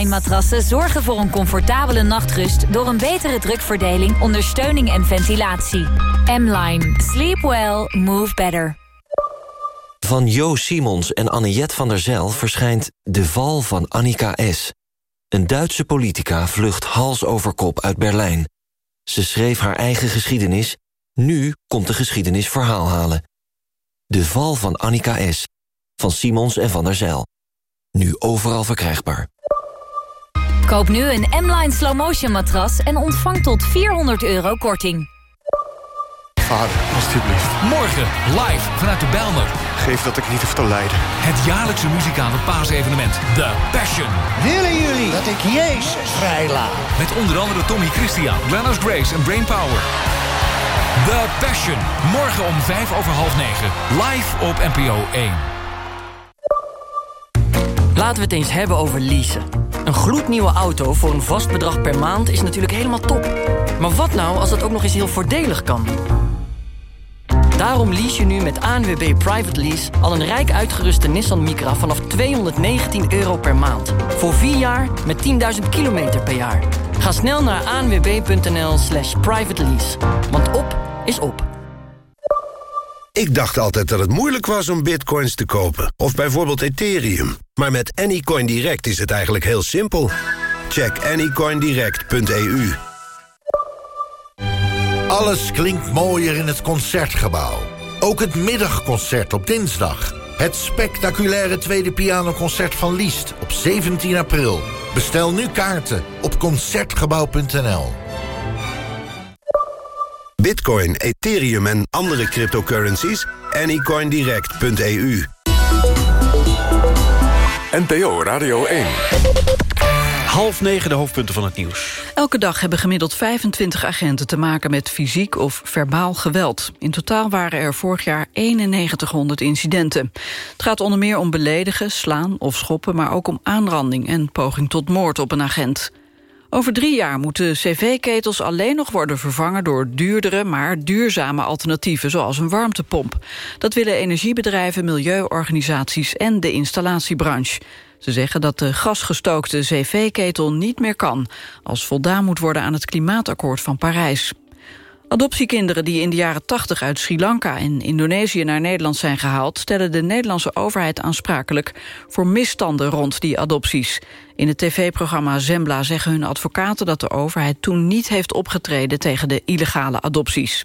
Nieuwe M-Line matrassen zorgen voor een comfortabele nachtrust... door een betere drukverdeling, ondersteuning en ventilatie. M-Line. Sleep well. Move better. Van Jo Simons en Anniette van der Zijl verschijnt De Val van Annika S. Een Duitse politica vlucht hals over kop uit Berlijn. Ze schreef haar eigen geschiedenis. Nu komt de geschiedenis verhaal halen. De Val van Annika S. Van Simons en van der Zijl. Nu overal verkrijgbaar. Koop nu een M-Line Slow Motion matras... en ontvang tot 400 euro korting. Vader, alstublieft. Morgen, live vanuit de Bijlmer. Geef dat ik niet hoef te lijden. Het jaarlijkse muzikale paasevenement The Passion. Willen jullie dat ik Jezus vrijlaat? Met onder andere Tommy Christian, Glennis Grace en Brainpower. The Passion. Morgen om vijf over half negen. Live op NPO 1. Laten we het eens hebben over leasen. Een gloednieuwe auto voor een vast bedrag per maand is natuurlijk helemaal top. Maar wat nou als dat ook nog eens heel voordelig kan? Daarom lease je nu met ANWB Private Lease... al een rijk uitgeruste Nissan Micra vanaf 219 euro per maand. Voor 4 jaar met 10.000 kilometer per jaar. Ga snel naar anwb.nl slash private lease. Want op is op. Ik dacht altijd dat het moeilijk was om bitcoins te kopen. Of bijvoorbeeld Ethereum. Maar met Anycoin Direct is het eigenlijk heel simpel. Check anycoindirect.eu. Alles klinkt mooier in het Concertgebouw. Ook het middagconcert op dinsdag. Het spectaculaire tweede pianoconcert van Liest op 17 april. Bestel nu kaarten op Concertgebouw.nl. Bitcoin, Ethereum en andere cryptocurrencies? Anycoindirect.eu NPO Radio 1. Half negen de hoofdpunten van het nieuws. Elke dag hebben gemiddeld 25 agenten te maken met fysiek of verbaal geweld. In totaal waren er vorig jaar 9100 incidenten. Het gaat onder meer om beledigen, slaan of schoppen... maar ook om aanranding en poging tot moord op een agent. Over drie jaar moeten cv-ketels alleen nog worden vervangen... door duurdere, maar duurzame alternatieven, zoals een warmtepomp. Dat willen energiebedrijven, milieuorganisaties en de installatiebranche. Ze zeggen dat de gasgestookte cv-ketel niet meer kan... als voldaan moet worden aan het klimaatakkoord van Parijs. Adoptiekinderen die in de jaren 80 uit Sri Lanka en Indonesië naar Nederland zijn gehaald... stellen de Nederlandse overheid aansprakelijk voor misstanden rond die adopties. In het tv-programma Zembla zeggen hun advocaten dat de overheid toen niet heeft opgetreden tegen de illegale adopties.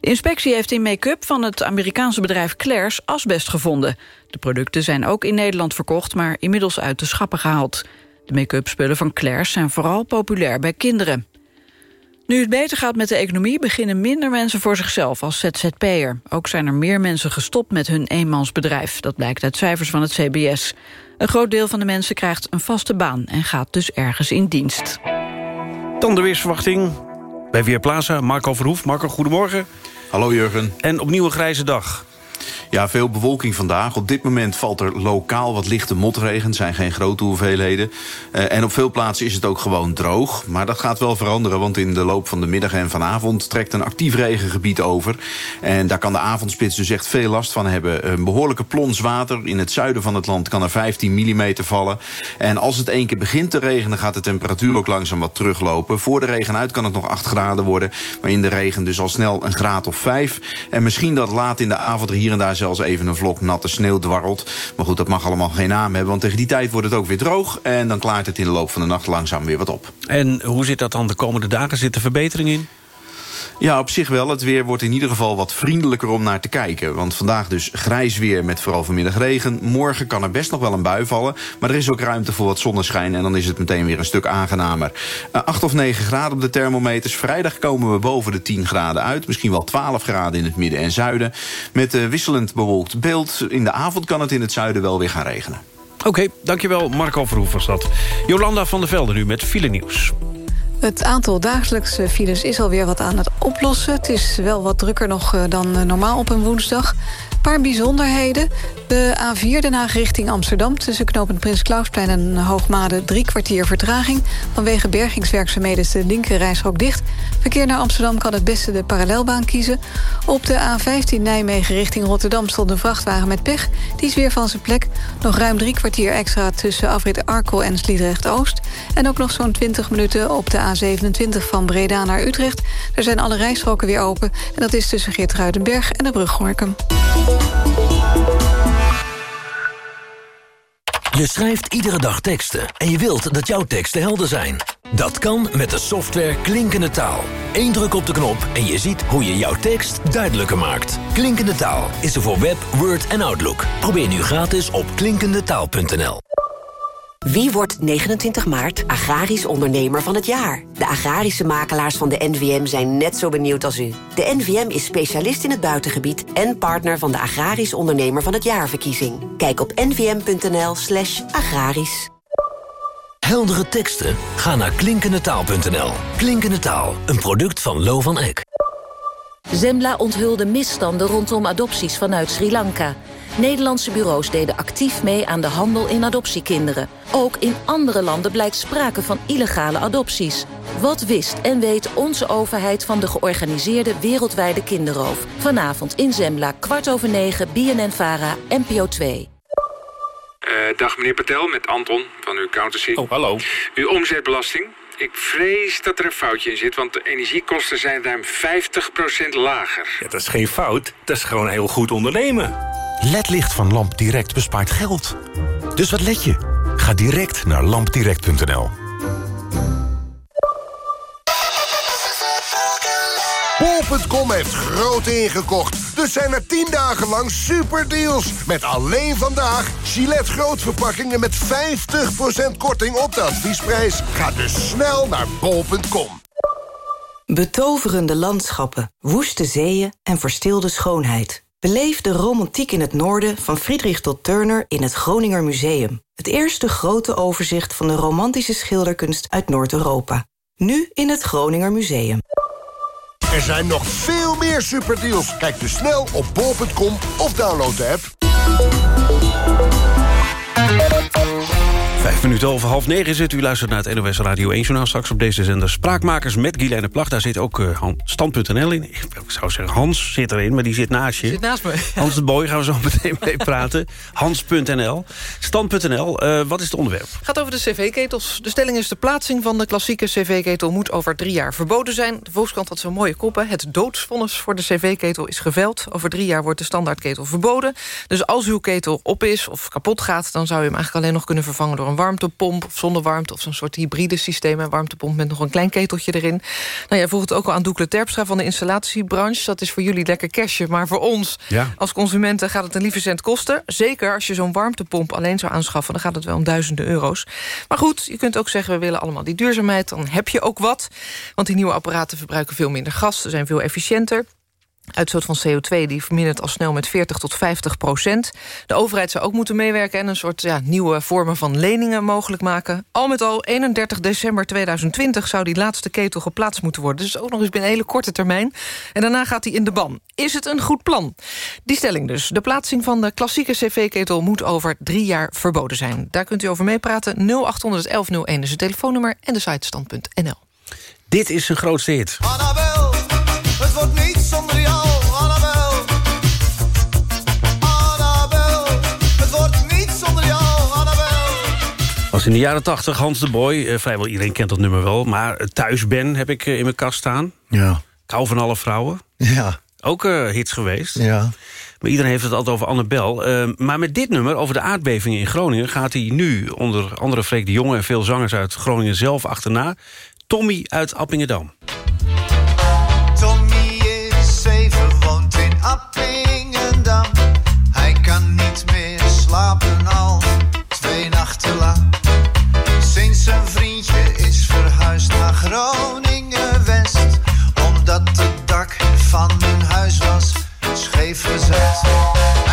De inspectie heeft in make-up van het Amerikaanse bedrijf Claire's asbest gevonden. De producten zijn ook in Nederland verkocht, maar inmiddels uit de schappen gehaald. De make-up spullen van Claire's zijn vooral populair bij kinderen. Nu het beter gaat met de economie beginnen minder mensen voor zichzelf als ZZP'er. Ook zijn er meer mensen gestopt met hun eenmansbedrijf. Dat blijkt uit cijfers van het CBS. Een groot deel van de mensen krijgt een vaste baan en gaat dus ergens in dienst. Dan de weersverwachting bij Weerplaza. Marco Verhoef. Marco, goedemorgen. Hallo Jurgen. En opnieuw een grijze dag. Ja, veel bewolking vandaag. Op dit moment valt er lokaal wat lichte motregen. Het zijn geen grote hoeveelheden. Uh, en op veel plaatsen is het ook gewoon droog. Maar dat gaat wel veranderen, want in de loop van de middag en vanavond... trekt een actief regengebied over. En daar kan de avondspits dus echt veel last van hebben. Een behoorlijke plons water. In het zuiden van het land kan er 15 mm vallen. En als het één keer begint te regenen... gaat de temperatuur ook langzaam wat teruglopen. Voor de regen uit kan het nog 8 graden worden. Maar in de regen dus al snel een graad of 5. En misschien dat laat in de avond hier en daar zelfs even een vlok natte sneeuw dwarrelt. Maar goed, dat mag allemaal geen naam hebben, want tegen die tijd wordt het ook weer droog. En dan klaart het in de loop van de nacht langzaam weer wat op. En hoe zit dat dan de komende dagen? Zit er verbetering in? Ja, op zich wel. Het weer wordt in ieder geval wat vriendelijker om naar te kijken. Want vandaag dus grijs weer met vooral vanmiddag regen. Morgen kan er best nog wel een bui vallen. Maar er is ook ruimte voor wat zonneschijn. En dan is het meteen weer een stuk aangenamer. Uh, 8 of 9 graden op de thermometers. Vrijdag komen we boven de 10 graden uit. Misschien wel 12 graden in het midden en zuiden. Met uh, wisselend bewolkt beeld. In de avond kan het in het zuiden wel weer gaan regenen. Oké, dankjewel Marco Verhoef was dat. Jolanda van der Velde nu met file nieuws. Het aantal dagelijkse files is alweer wat aan het oplossen. Het is wel wat drukker nog dan normaal op een woensdag. Een paar bijzonderheden. De A4 Den Haag richting Amsterdam... tussen knooppunt Prins Klausplein en Hoogmade... drie kwartier vertraging. Vanwege bergingswerkzaamheden is de linker reisrook dicht. Verkeer naar Amsterdam kan het beste de parallelbaan kiezen. Op de A15 Nijmegen richting Rotterdam stond een vrachtwagen met pech. Die is weer van zijn plek. Nog ruim drie kwartier extra tussen afrit Arkel en Sliedrecht-Oost. En ook nog zo'n 20 minuten op de A27 van Breda naar Utrecht. Daar zijn alle rijstroken weer open. En dat is tussen Geertruidenberg en de brug Gorkum. Je schrijft iedere dag teksten en je wilt dat jouw teksten helder zijn. Dat kan met de software Klinkende Taal. Eén druk op de knop en je ziet hoe je jouw tekst duidelijker maakt. Klinkende Taal is er voor Web, Word en Outlook. Probeer nu gratis op klinkendetaal.nl. Wie wordt 29 maart Agrarisch Ondernemer van het Jaar? De agrarische makelaars van de NVM zijn net zo benieuwd als u. De NVM is specialist in het buitengebied en partner van de Agrarisch Ondernemer van het Jaarverkiezing. Kijk op nvm.nl slash agrarisch. Heldere teksten? Ga naar klinkendetaal.nl. Klinkende Taal, een product van Lo van Eck. Zembla onthulde misstanden rondom adopties vanuit Sri Lanka. Nederlandse bureaus deden actief mee aan de handel in adoptiekinderen. Ook in andere landen blijkt sprake van illegale adopties. Wat wist en weet onze overheid van de georganiseerde wereldwijde kinderroof? Vanavond in Zembla, kwart over negen, BNN-VARA, NPO 2. Uh, dag meneer Patel, met Anton van uw accountancy. Oh, hallo. Uw omzetbelasting. Ik vrees dat er een foutje in zit, want de energiekosten zijn ruim 50% lager. Ja, dat is geen fout, dat is gewoon heel goed ondernemen. LED-licht van Lamp Direct bespaart geld. Dus wat let je? Ga direct naar lampdirect.nl. Bol.com heeft groot ingekocht. Dus zijn er 10 dagen lang superdeals. Met alleen vandaag Gillette grootverpakkingen met 50% korting op de adviesprijs. Ga dus snel naar bol.com. Betoverende landschappen, woeste zeeën en verstilde schoonheid. Beleef de romantiek in het noorden van Friedrich tot Turner in het Groninger Museum. Het eerste grote overzicht van de romantische schilderkunst uit Noord-Europa. Nu in het Groninger Museum. Er zijn nog veel meer superdeals. Kijk dus snel op bol.com of download de app. Vijf minuten over half negen het. U luistert naar het NOS Radio 1 journaal. Straks op deze zender Spraakmakers met Guilaine Plag. Daar zit ook uh, Stand.nl in. Ik zou zeggen, Hans zit erin, maar die zit naast je. Zit naast me. Hans de Boy gaan we zo meteen mee praten. Hans.nl. Stand.nl, uh, wat is het onderwerp? Het gaat over de cv-ketels. De stelling is de plaatsing van de klassieke cv-ketel... moet over drie jaar verboden zijn. De Volkskrant had zo'n mooie koppen. Het doodsvonnis voor de cv-ketel is geveld. Over drie jaar wordt de standaardketel verboden. Dus als uw ketel op is of kapot gaat... dan zou je hem eigenlijk alleen nog kunnen vervangen door een warmtepomp of zonder warmte... of zo'n soort hybride systeem, een warmtepomp met nog een klein keteltje erin. Nou, jij vroeg het ook al aan Doekle Terpstra van de installatiebranche. Dat is voor jullie lekker cashje, maar voor ons ja. als consumenten gaat het een lieve cent kosten. Zeker als je zo'n warmtepomp alleen zou aanschaffen... dan gaat het wel om duizenden euro's. Maar goed, je kunt ook zeggen, we willen allemaal die duurzaamheid. Dan heb je ook wat, want die nieuwe apparaten verbruiken veel minder gas. Ze zijn veel efficiënter. Uitstoot van CO2 die vermindert al snel met 40 tot 50 procent. De overheid zou ook moeten meewerken... en een soort ja, nieuwe vormen van leningen mogelijk maken. Al met al 31 december 2020 zou die laatste ketel geplaatst moeten worden. Dus ook nog eens binnen een hele korte termijn. En daarna gaat hij in de ban. Is het een goed plan? Die stelling dus. De plaatsing van de klassieke cv-ketel moet over drie jaar verboden zijn. Daar kunt u over meepraten. 081101 is het telefoonnummer en de site stand.nl. Dit is zijn grootste hit. Annabel, Was in de jaren 80 Hans de Boy. Eh, vrijwel iedereen kent dat nummer wel. Maar Thuis Ben heb ik eh, in mijn kast staan. Ja. Ik hou van alle vrouwen. Ja. Ook eh, hits geweest. Ja. Maar iedereen heeft het altijd over Annabel. Eh, maar met dit nummer, over de aardbevingen in Groningen... gaat hij nu onder andere Freek de Jonge... en veel zangers uit Groningen zelf achterna. Tommy uit Appingedam. Verhuisd naar Groningen-West. Omdat het dak van hun huis was scheef gezet.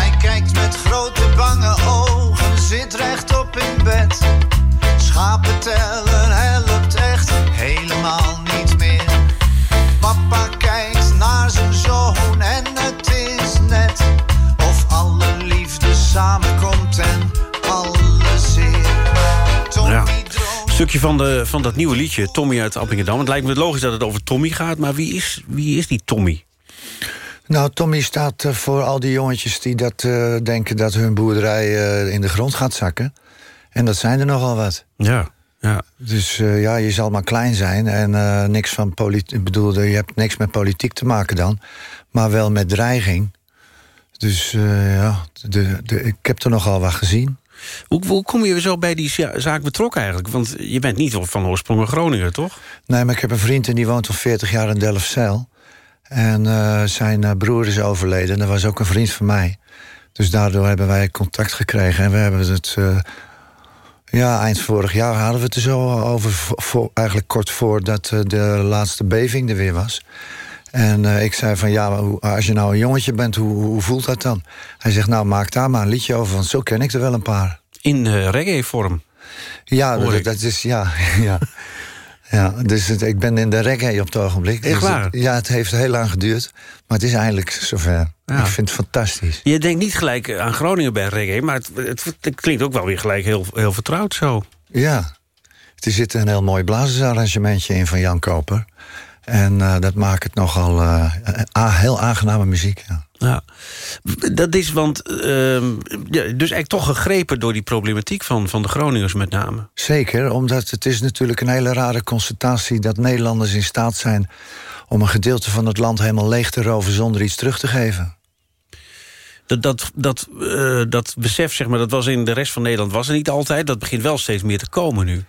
Stukje van, de, van dat nieuwe liedje, Tommy uit Appingedam. Het lijkt me logisch dat het over Tommy gaat, maar wie is, wie is die Tommy? Nou, Tommy staat eh, voor al die jongetjes die dat, eh, denken dat hun boerderij eh, in de grond gaat zakken. En dat zijn er nogal wat. Ja, ja. Dus ja, je zal maar klein zijn en niks van politiek. Ik bedoel, je hebt niks met politiek te maken dan, maar wel met dreiging. Dus ja, de, de, ik heb er nogal wat gezien. Hoe, kom je zo bij die za- zaak betrokken eigenlijk? Want je bent niet van oorsprong een Groninger, toch? Nee, maar ik heb een vriend en die woont al 40 jaar in Delfzijl. En eh, zijn eh, broer is overleden. En dat was ook een vriend van mij. Dus daardoor hebben wij contact gekregen. En we hebben het... eh, ja, eind vorig jaar hadden we het er zo over. Eigenlijk kort voordat de laatste beving er weer was. En eh, ik zei van, ja, als je nou een jongetje bent, hoe, hoe voelt dat dan? Hij zegt, nou, maak daar maar een liedje over, want zo ken ik er wel een paar. In eh, reggae-vorm. Ja, dat, dat is, ja, ja. Ja, dus het, ik ben in de reggae op het ogenblik. Echt Dus waar? het- ja, het heeft heel lang geduurd, maar het is eindelijk zover. Ja. Ik vind het fantastisch. Je denkt niet gelijk aan Groningen bij reggae... maar het, het, het klinkt ook wel weer gelijk heel, heel vertrouwd zo. Ja, er zit een heel mooi blazersarrangementje in van Jan Koper. En eh, dat maakt het nogal eh, heel aangename muziek. Ja. Ja, dat is want... ehm, ja, dus eigenlijk toch gegrepen door die problematiek van, van de Groningers met name. Zeker, omdat het is natuurlijk een hele rare constatatie... dat Nederlanders in staat zijn om een gedeelte van het land helemaal leeg te roven... zonder iets terug te geven. Dat, dat, dat, eh, dat besef, zeg maar, dat was in de rest van Nederland was er niet altijd. Dat begint wel steeds meer te komen nu.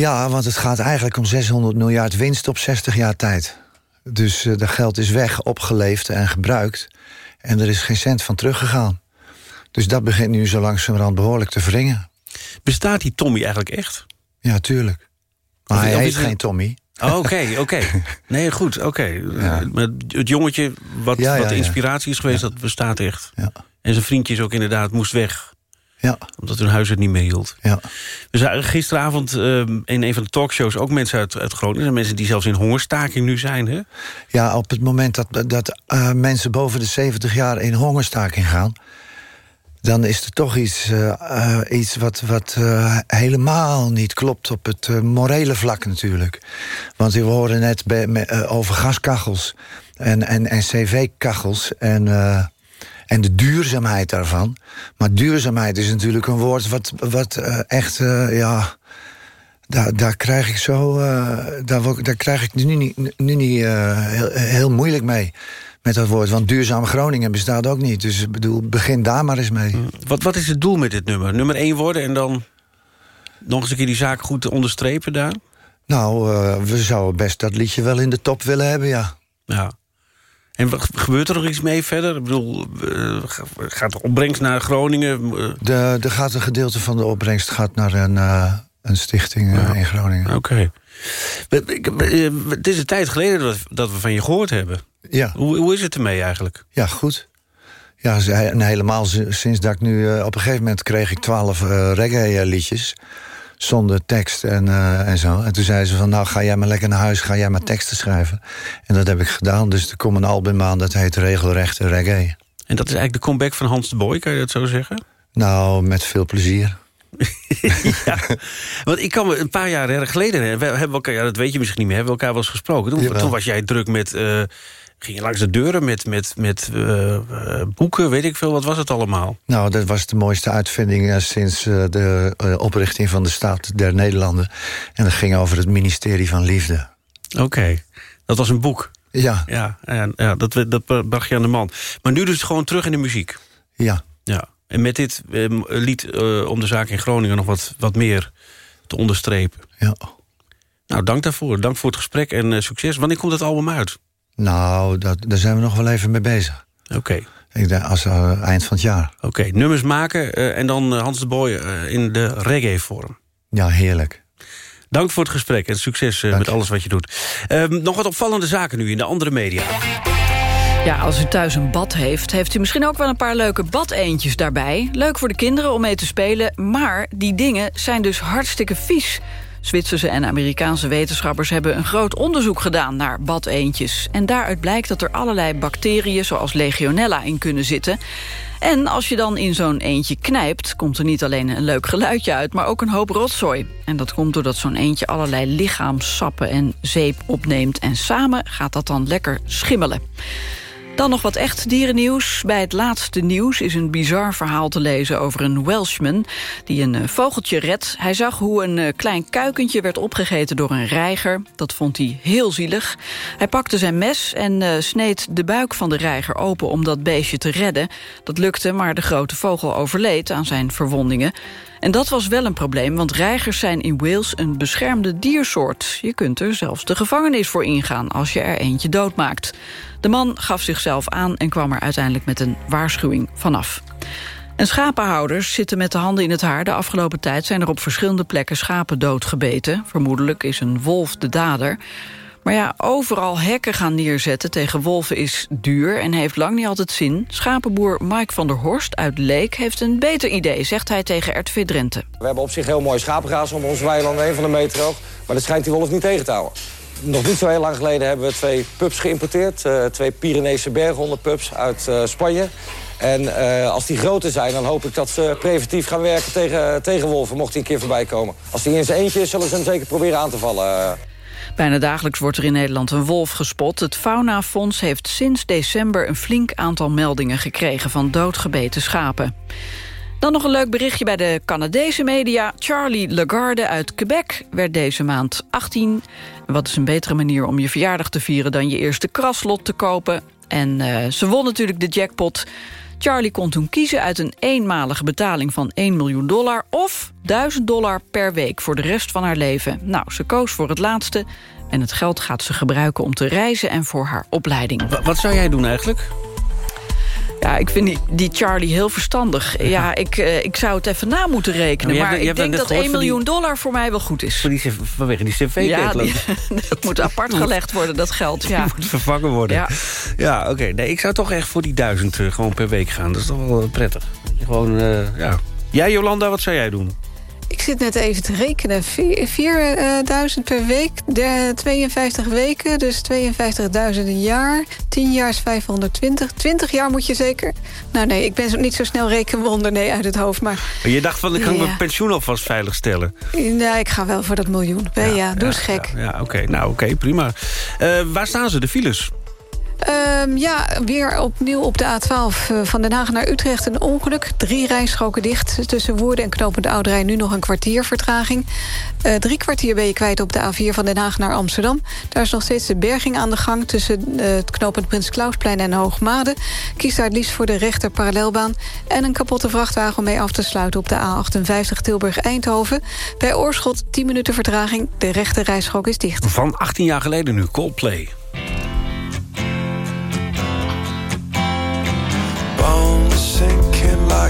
Ja, want het gaat eigenlijk om 600 miljard winst op 60 jaar tijd. Dus eh, dat geld is weg, opgeleefd en gebruikt. En er is geen cent van teruggegaan. Dus dat begint nu zo langzamerhand behoorlijk te wringen. Bestaat die Tommy eigenlijk echt? Ja, tuurlijk. Maar Of- hij het- geen Tommy. Oh, Oké, oké. Nee, goed, oké. Maar het jongetje wat, Ja, ja, wat de inspiratie is geweest, dat bestaat echt. Ja. En zijn vriendje is ook inderdaad, moest weg. Ja. Omdat hun huis het niet meer hield. Ja. We zagen gisteravond ehm, in een van de talkshows ook mensen uit, uit Groningen. En mensen die zelfs in hongerstaking nu zijn, hè? Ja, op het moment dat, dat eh, mensen boven de 70 jaar in hongerstaking gaan... dan is er toch iets, eh, eh, iets wat, wat helemaal niet klopt op het morele vlak natuurlijk. Want we horen net bij, me- over gaskachels en, en, en cv-kachels en, en de duurzaamheid daarvan. Maar duurzaamheid is natuurlijk een woord wat, wat eh, echt, eh, ja... Daar, daar krijg ik zo. eh, daar, daar krijg ik nu niet, nu niet heel, heel moeilijk mee. Met dat woord. Want duurzaam Groningen bestaat ook niet. Dus ik bedoel, begin daar maar eens mee. Wat, wat is het doel met dit nummer? Nummer één worden en dan nog eens een keer die zaak goed onderstrepen daar? Nou, we zouden best dat liedje wel in de top willen hebben, ja. Ja. En wat- gebeurt er nog iets mee verder? Ik bedoel, eh, gaat de opbrengst naar Groningen? De, er gaat een gedeelte van de opbrengst gaat naar een, eh, een stichting eh, in Groningen. Oké. Het is een tijd geleden dat, dat we van je gehoord hebben. Ja. Hoe, hoe is het ermee eigenlijk? Ja, goed. Ja, en helemaal si- sinds dat ik nu... op een gegeven moment kreeg ik twaalf reggae-liedjes. Zonder tekst en, eh, en zo. En toen zei ze van, nou ga jij maar lekker naar huis... ga jij maar teksten schrijven. En dat heb ik gedaan. Dus er komt een album aan, dat heet Regelrechte Reggae. En dat is eigenlijk de comeback van Hans de Boy, kan je dat zo zeggen? Nou, met veel plezier. ja. Want ik kan me een paar jaar geleden... hè, We hebben elkaar, ja, dat weet je misschien niet meer, hebben we elkaar wel eens gesproken. Toen was jij druk met... eh, ging je langs de deuren met, met, met eh, eh, boeken, weet ik veel. Wat was het allemaal? Nou, dat was de mooiste uitvinding eh, sinds de oprichting van de Staat der Nederlanden. En dat ging over het ministerie van Liefde. Oké, dat was een boek. Ja. Ja, en, ja dat, dat bracht je aan de man. Maar nu dus gewoon terug in de muziek. Ja. Ja. En met dit lied om de zaak in Groningen nog wat, wat meer te onderstrepen. Ja. Nou, dank daarvoor. Dank voor het gesprek en succes. Wanneer komt het album uit? Nou, dat, daar zijn we nog wel even mee bezig. Oké. Ik denk als eh, eind van het jaar. Oké, nummers maken eh, en dan eh, Hans de Boy eh, in de reggae-vorm. Ja, heerlijk. Dank voor het gesprek en succes met alles wat je doet. Ehm, nog wat opvallende zaken nu in de andere media. Ja, als u thuis een bad heeft, heeft u misschien ook wel een paar leuke badeentjes daarbij. Leuk voor de kinderen om mee te spelen, maar die dingen zijn dus hartstikke vies. Zwitserse en Amerikaanse wetenschappers hebben een groot onderzoek gedaan naar badeentjes. En daaruit blijkt dat er allerlei bacteriën zoals legionella in kunnen zitten. En als je dan in zo'n eentje knijpt, komt er niet alleen een leuk geluidje uit... maar ook een hoop rotzooi. En dat komt doordat zo'n eentje allerlei lichaamsappen en zeep opneemt... en samen gaat dat dan lekker schimmelen. Dan nog wat echt dierennieuws. Bij het laatste nieuws is een bizar verhaal te lezen over een Welshman... die een eh, vogeltje redt. Hij zag hoe een eh, klein kuikentje werd opgegeten door een reiger. Dat vond hij heel zielig. Hij pakte zijn mes en eh, sneed de buik van de reiger open... om dat beestje te redden. Dat lukte, maar de grote vogel overleed aan zijn verwondingen. En dat was wel een probleem, want reigers zijn in Wales een beschermde diersoort. Je kunt er zelfs de gevangenis voor ingaan als je er eentje doodmaakt. De man gaf zichzelf aan en kwam er uiteindelijk met een waarschuwing vanaf. En schapenhouders zitten met de handen in het haar. De afgelopen tijd zijn er op verschillende plekken schapen doodgebeten. Vermoedelijk is een wolf de dader. Maar ja, overal hekken gaan neerzetten tegen wolven is duur... en heeft lang niet altijd zin. Schapenboer Mike van der Horst uit Leek heeft een beter idee... zegt hij tegen RTV Drenthe. We hebben op zich heel mooi schapengaas om onze weilanden heen van een meter hoog. Maar dat schijnt die wolf niet tegen te houden. Nog niet zo heel lang geleden hebben we twee pups geïmporteerd. eh, twee Pyreneese berghondenpups uit eh, Spanje. En eh, als die groter zijn, dan hoop ik dat ze preventief gaan werken tegen, tegen wolven... mocht hij een keer voorbij komen. Als die in zijn eentje is, zullen ze hem zeker proberen aan te vallen. Bijna dagelijks wordt er in Nederland een wolf gespot. Het Faunafonds heeft sinds december een flink aantal meldingen gekregen... van doodgebeten schapen. Dan nog een leuk berichtje bij de Canadese media. Charlie Lagarde uit Quebec werd deze maand 18. Wat is een betere manier om je verjaardag te vieren... dan je eerste kraslot te kopen? En uh, ze won natuurlijk de jackpot. Charlie kon toen kiezen uit een eenmalige betaling van 1 miljoen dollar... of 1000 dollar per week voor de rest van haar leven. Nou, ze koos voor het laatste... en het geld gaat ze gebruiken om te reizen en voor haar opleiding. Wat zou jij doen eigenlijk? Ja, ik vind die, die Charlie heel verstandig. Ja, ik, uh, ik zou het even na moeten rekenen. Maar, maar ik denk dat 1 miljoen die, dollar voor mij wel goed is. Voor die, vanwege die cv Ja, die, dat moet apart gelegd worden, dat geld. Ja. Die moet vervangen worden. Ja, ja oké. Okay. Nee, ik zou toch echt voor die duizend uh, gewoon per week gaan. Dat is toch wel prettig. Gewoon, uh, ja. Jij, Jolanda, wat zou jij doen? Ik zit net even te rekenen. 4000 per week, de 52 weken, dus 52.000 een jaar. 10 jaar is 520. 20 jaar moet je zeker... Nou nee, ik ben niet zo snel rekenwonder nee, uit het hoofd. Maar, je dacht van, ik kan ja. mijn pensioen alvast veiligstellen. Nee, ik ga wel voor dat miljoen. Ja, ja doe eens gek. Ja, oké. Okay. Nou, oké, okay, prima. Uh, waar staan ze, de files? Um, ja, weer opnieuw op de A12 uh, van Den Haag naar Utrecht een ongeluk. Drie rijstroken dicht tussen Woerden en Knopend Ouderij. Nu nog een kwartier vertraging. Uh, drie kwartier ben je kwijt op de A4 van Den Haag naar Amsterdam. Daar is nog steeds de berging aan de gang... tussen uh, het knooppunt Prins Klausplein en Hoogmade. Kies daar het liefst voor de rechter parallelbaan. En een kapotte vrachtwagen om mee af te sluiten op de A58 Tilburg-Eindhoven. Bij Oorschot 10 minuten vertraging. De rechter rijstrook is dicht. Van 18 jaar geleden nu, Coldplay.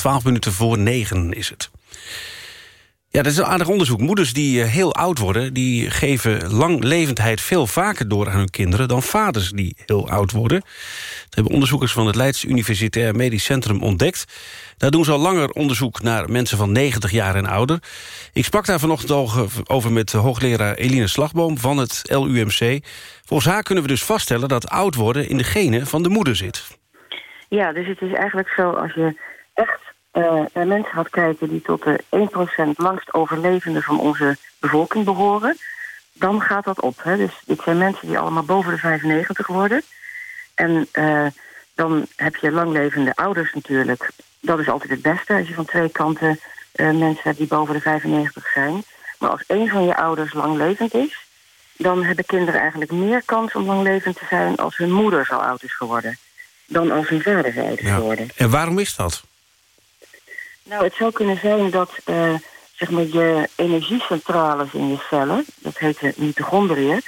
12 minuten voor 9 is het. Ja, dat is een aardig onderzoek. Moeders die eh, heel oud worden... die geven langlevendheid veel vaker door aan hun kinderen... dan vaders die heel oud worden. Dat hebben onderzoekers van het Leids Universitair Medisch Centrum ontdekt. Daar doen ze al langer onderzoek naar mensen van 90 jaar en ouder. Ik sprak daar vanochtend over- over met hoogleraar Eline Slagboom van het LUMC. Volgens haar kunnen we dus vaststellen dat oud worden in de genen van de moeder zit. Ja, dus het is eigenlijk zo als je echt naar mensen gaat kijken die tot de 1% langst overlevende van onze bevolking behoren, dan gaat dat op. Hè? Dus dit zijn mensen die allemaal boven de 95 worden. En eh, dan heb je langlevende ouders natuurlijk. Dat is altijd het beste als je van twee kanten eh, mensen hebt die boven de 95 zijn. Maar als één van je ouders langlevend is, dan hebben kinderen eigenlijk meer kans om langlevend te zijn... als hun moeder zo oud is geworden, dan als hun vader zo oud is geworden. En waarom is dat? Nou, het zou kunnen zijn dat uh, zeg maar je energiecentrales in je cellen... dat heet de mitochondriën...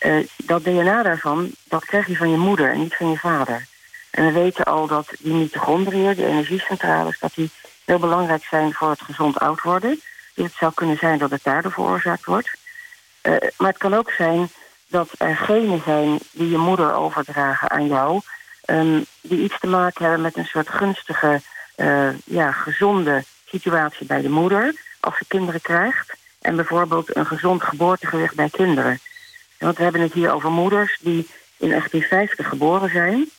Uh, dat DNA daarvan, dat krijg je van je moeder en niet van je vader. En we weten al dat die mitochondriën, de energiecentrales... dat die heel belangrijk zijn voor het gezond oud worden. Dus het zou kunnen zijn dat het daardoor veroorzaakt wordt. Maar het kan ook zijn dat er genen zijn die je moeder overdragen aan jou... Um, die iets te maken hebben met een soort gunstige, uh, ja, gezonde situatie bij de moeder... als ze kinderen krijgt. En bijvoorbeeld een gezond geboortegewicht bij kinderen. Want we hebben het hier over moeders die in 1850 geboren zijn...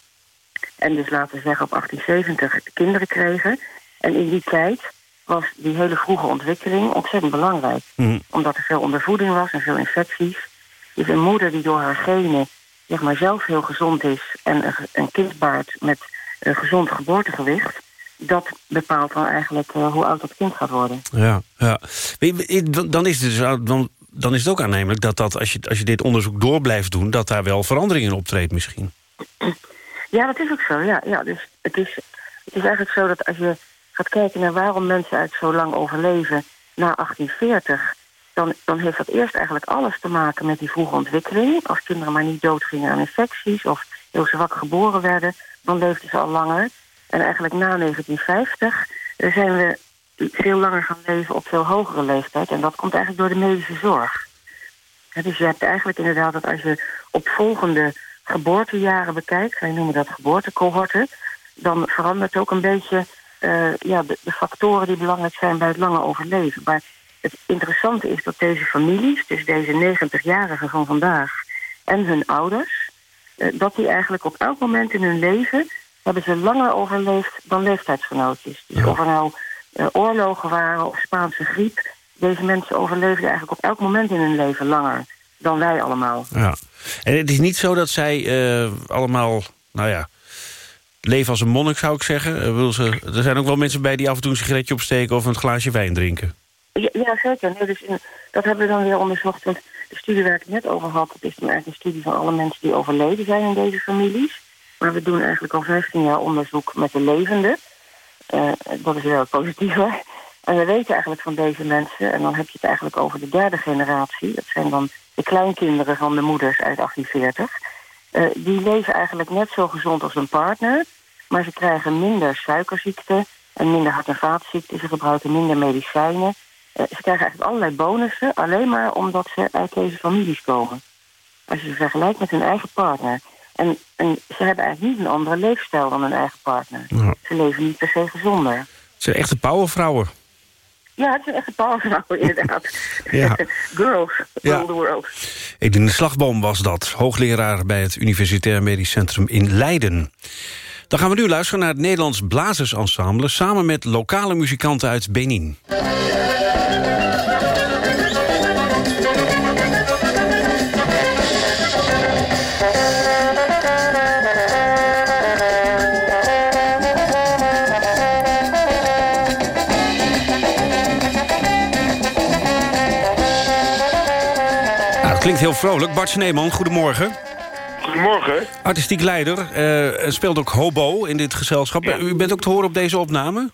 en dus laten we zeggen op 1870 kinderen kregen... En in die tijd was die hele vroege ontwikkeling ontzettend belangrijk. Mhm. Omdat er veel ondervoeding was en veel infecties. Dus een moeder die door haar genen zeg maar, zelf heel gezond is... en een, een kind baart met een gezond geboortegewicht... dat bepaalt dan eigenlijk uh, hoe oud dat kind gaat worden. Ja, ja. Dan, is het dus, dan, dan is het ook aannemelijk dat, dat als, je, als je dit onderzoek door blijft doen... dat daar wel verandering in optreedt misschien. Ja, dat is ook zo. Ja, ja, dus het is, het is eigenlijk zo dat als je gaat kijken naar waarom mensen uit zo lang overleven na 1840... Dan, dan heeft dat eerst eigenlijk alles te maken met die vroege ontwikkeling. Als kinderen maar niet doodgingen aan infecties of heel zwak geboren werden... dan leefden ze al langer. En eigenlijk na 1950 zijn we veel langer gaan leven op veel hogere leeftijd. En dat komt eigenlijk door de medische zorg. dus je hebt eigenlijk inderdaad dat als je op volgende geboortejaren bekijkt... wij noemen dat geboortecohorten... dan verandert ook een beetje uh, ja, de, factoren die belangrijk zijn bij het lange overleven. Maar het interessante is dat deze families, dus deze 90-jarigen van vandaag en hun ouders, uh, dat die eigenlijk op elk moment in hun leven hebben ze langer overleefd dan leeftijdsgenootjes. Dus of er nou uh, oorlogen waren of Spaanse griep, deze mensen overleefden eigenlijk op elk moment in hun leven langer dan wij allemaal. Ja. En het is niet zo dat zij allemaal, nou ja, leven als een monnik, zou ik zeggen. Uh, ze, er zijn ook wel mensen bij die af en toe een sigaretje opsteken... of een glaasje wijn drinken. Ja, ja zeker. Nee, dus in, dat hebben we dan weer onderzocht. Want de studie waar ik het net over had... dat is dan eigenlijk een studie van alle mensen die overleden zijn in deze families. Maar we doen eigenlijk al 15 jaar onderzoek met de levenden. Uh, dat is wel positiever. En we weten eigenlijk van deze mensen... en dan heb je het eigenlijk over de derde generatie. Dat zijn dan de kleinkinderen van de moeders uit 1840... Uh, die leven eigenlijk net zo gezond als hun partner... maar ze krijgen minder suikerziekte en minder hart- en vaatziekten. Ze gebruiken minder medicijnen. Uh, ze krijgen eigenlijk allerlei bonussen... alleen maar omdat ze uit deze families komen. Als je ze vergelijkt met hun eigen partner. En, en ze hebben eigenlijk niet een andere leefstijl dan hun eigen partner. Ja. Ze leven niet per se gezonder. Het zijn echte powervrouwen. Ja, het zijn echte powervrouwen, inderdaad. Ja. Girls, Ja. rule the world. Edine Slagboom was dat, hoogleraar bij het Universitair Medisch Centrum in Leiden. Dan gaan we nu luisteren naar het Nederlands Blazersensemble... samen met lokale muzikanten uit Benin. Klinkt heel vrolijk. Bart Sneeman, goedemorgen. Goedemorgen. Artistiek leider, eh, speelt ook hobo in dit gezelschap. U bent ook te horen op deze opname?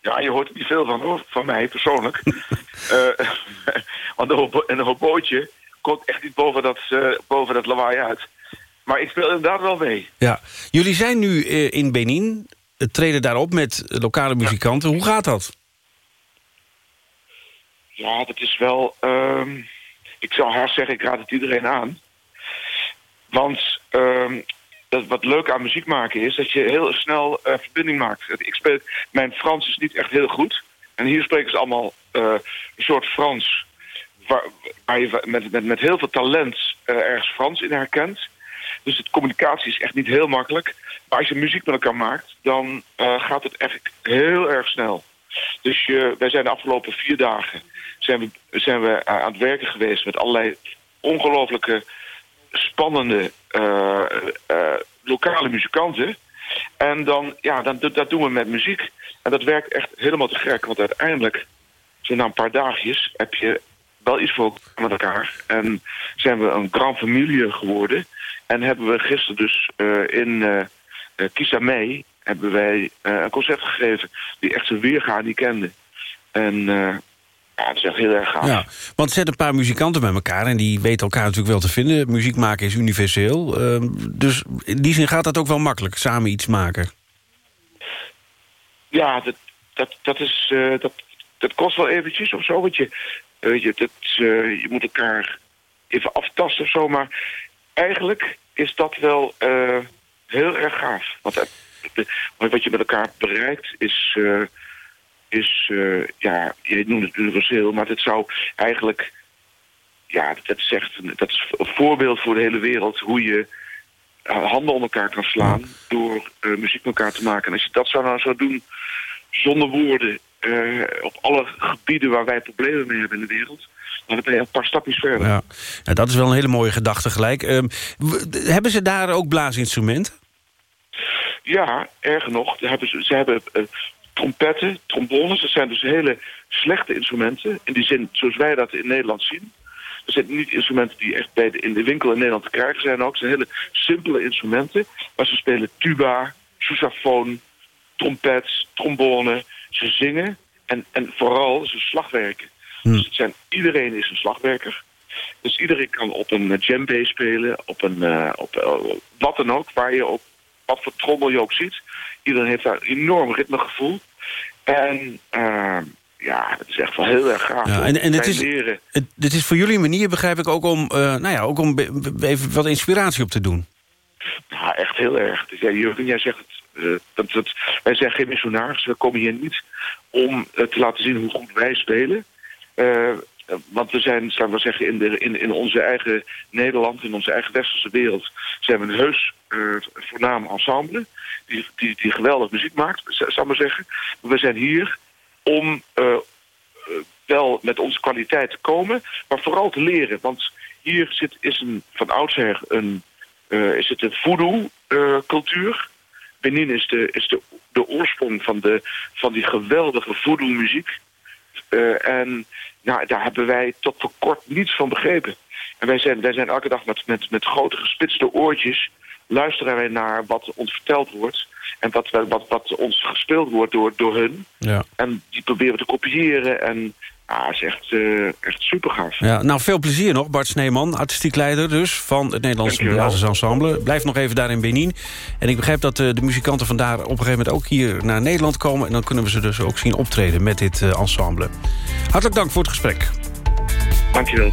Ja, je hoort er niet veel van, hoor, van mij persoonlijk. Eh, want een, hobo, een hobootje komt echt niet boven dat, eh, boven dat lawaai uit. Maar ik speel inderdaad wel mee. Ja. Jullie zijn nu in Benin, treden daarop met lokale muzikanten. Hoe gaat dat? Ja, dat is wel... ehm, ik zou haast zeggen, ik raad het iedereen aan. Want ehm, dat, wat leuk aan muziek maken is... dat je heel snel eh, verbinding maakt. Ik speel, mijn Frans is niet echt heel goed. En hier spreken ze allemaal eh, een soort Frans... waar, waar je met, met, met heel veel talent eh, ergens Frans in herkent. Dus de communicatie is echt niet heel makkelijk. Maar als je muziek met elkaar maakt... dan gaat het echt heel erg snel. Dus wij zijn de afgelopen vier dagen zijn we, zijn we eh, aan het werken geweest met allerlei ongelooflijke spannende eh, eh, lokale muzikanten. En dan, ja, dan, dat doen we met muziek. En dat werkt echt helemaal te gek. Want uiteindelijk, zo na een paar dagjes, heb je wel iets voor met elkaar. En zijn we een grand familie geworden. En hebben we gisteren dus uh, in uh, uh, Kisame hebben wij een concert gegeven die echt zijn weerga niet kende. En ja, dat is echt heel erg gaaf. Ja, want zet een paar muzikanten bij elkaar... en die weten elkaar natuurlijk wel te vinden. Muziek maken is universeel. Ehm, dus in die zin gaat dat ook wel makkelijk, samen iets maken. Ja, dat, dat, dat, is, dat, dat kost wel eventjes of zo. Want je, weet je, dat, je moet elkaar even aftasten of zo. Maar eigenlijk is dat wel uh, heel erg gaaf. Want wat je met elkaar bereikt is... Is ja, je noemt het universeel, maar het zou eigenlijk... Ja, dat, zegt, dat is een voorbeeld voor de hele wereld... hoe je handen onder elkaar kan slaan door muziek met elkaar te maken. En als je dat zou nou zou doen zonder woorden... op alle gebieden waar wij problemen mee hebben in de wereld dan ben je een paar stapjes verder. Ja. dat is wel een hele mooie gedachte gelijk. Um, hebben ze daar ook blaasinstrumenten? Ja, erger nog. Ze hebben, ze hebben uh, trompetten, trombones. Dat zijn dus hele slechte instrumenten. In die zin, zoals wij dat in Nederland zien. Dat zijn niet instrumenten die echt bij de, in de winkel in Nederland te krijgen zijn. Ook. Het zijn hele simpele instrumenten. Maar ze spelen tuba, sousaphone, trompet, trombone. Ze zingen en, en vooral ze slagwerken. Hmm. Dus het zijn, iedereen is een slagwerker. Dus iedereen kan op een djembe spelen, op een uh, op, uh, wat dan ook, waar je op wat voor trommel je ook ziet. Iedereen heeft daar een enorm ritmegevoel. En uh, ja, het is echt wel heel erg gaaf. Ja, en, en het, is, leren. Het, het, is voor jullie een manier, begrijp ik, ook om, nou ja, ook om even wat inspiratie op te doen. Ja, echt heel erg. Dus ja, Jurgen, jij zegt het, dat, dat, wij zijn geen missionaris. We komen hier niet om te laten zien hoe goed wij spelen. Uh, want we zijn, zou we zeggen, in, de, in, in onze eigen Nederland, in onze eigen westerse wereld, zijn we een heus uh, voornaam ensemble. Die, die, muziek maakt, zou ik maar zeggen. We zijn hier om uh, wel met onze kwaliteit te komen, maar vooral te leren. Want hier zit, is een, van oudsher een, is het een voodoo-cultuur. Benin is, de, is de, de oorsprong van, de, van die geweldige voodoo-muziek. Uh, en nou, daar hebben wij tot voor kort niets van begrepen. En wij zijn, wij zijn elke dag met, met, met grote gespitste oortjes... luisteren wij naar wat ons verteld wordt... en wat, wat, wat ons gespeeld wordt door, door hun. Ja. En die proberen we te kopiëren en ja, is echt, uh, echt super gaaf. Ja, nou, veel plezier nog. Bart Sneeman, artistiek leider dus van het Nederlandse Blazersensemble. Blijf nog even daar in Benin. En ik begrijp dat uh, de muzikanten vandaar op een gegeven moment ook hier naar Nederland komen. En dan kunnen we ze dus ook zien optreden met dit uh, ensemble. Hartelijk dank voor het gesprek. Dankjewel.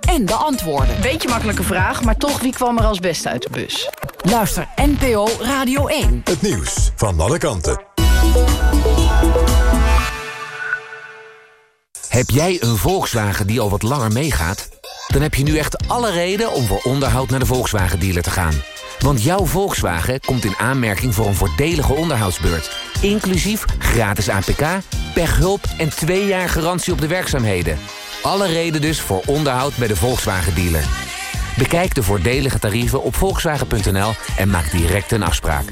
en de antwoorden. Beetje makkelijke vraag, maar toch wie kwam er als beste uit de bus? Luister NPO Radio 1. Het nieuws van alle kanten. Heb jij een Volkswagen die al wat langer meegaat? Dan heb je nu echt alle reden om voor onderhoud naar de Volkswagen dealer te gaan. Want jouw Volkswagen komt in aanmerking voor een voordelige onderhoudsbeurt. Inclusief gratis APK, pechhulp en twee jaar garantie op de werkzaamheden. Alle reden dus voor onderhoud bij de Volkswagen dealer. Bekijk de voordelige tarieven op volkswagen.nl en maak direct een afspraak.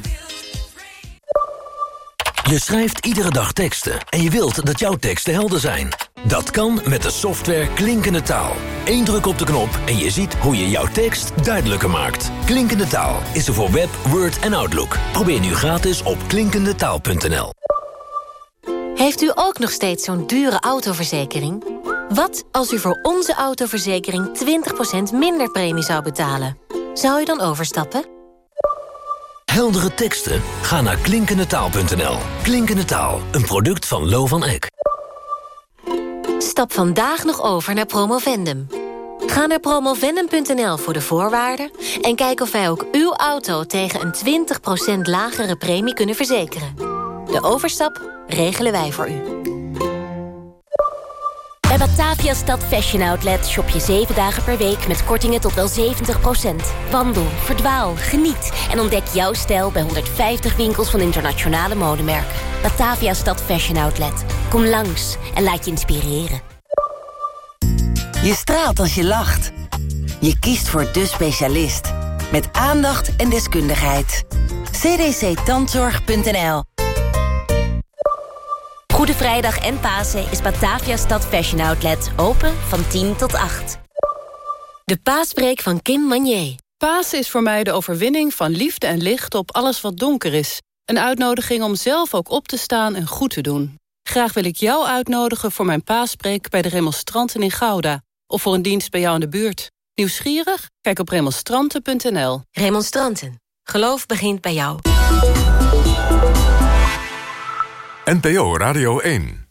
Je schrijft iedere dag teksten en je wilt dat jouw teksten helder zijn. Dat kan met de software Klinkende Taal. Eén druk op de knop en je ziet hoe je jouw tekst duidelijker maakt. Klinkende Taal is er voor Web, Word en Outlook. Probeer nu gratis op klinkendetaal.nl. Heeft u ook nog steeds zo'n dure autoverzekering? Wat als u voor onze autoverzekering 20% minder premie zou betalen? Zou u dan overstappen? Heldere teksten? Ga naar klinkendetaal.nl. Klinkende Taal, een product van Lo van Eck. Stap vandaag nog over naar Promovendum. Ga naar promovenum.nl voor de voorwaarden... en kijk of wij ook uw auto tegen een 20% lagere premie kunnen verzekeren. De overstap regelen wij voor u. Bij Batavia Stad Fashion Outlet shop je 7 dagen per week... met kortingen tot wel 70%. Wandel, verdwaal, geniet en ontdek jouw stijl... bij 150 winkels van internationale modemerken. Batavia Stad Fashion Outlet. Kom langs en laat je inspireren. Je straalt als je lacht. Je kiest voor de specialist. Met aandacht en deskundigheid. cdctandzorg.nl Goede Vrijdag en Pasen is Batavia Stad Fashion Outlet. Open van 10 tot 8. De paaspreek van Kim Manier. Pasen is voor mij de overwinning van liefde en licht op alles wat donker is. Een uitnodiging om zelf ook op te staan en goed te doen. Graag wil ik jou uitnodigen voor mijn paaspreek bij de remonstranten in Gouda. Of voor een dienst bij jou in de buurt. Nieuwsgierig? Kijk op remonstranten.nl. Remonstranten. Geloof begint bij jou. NPO Radio 1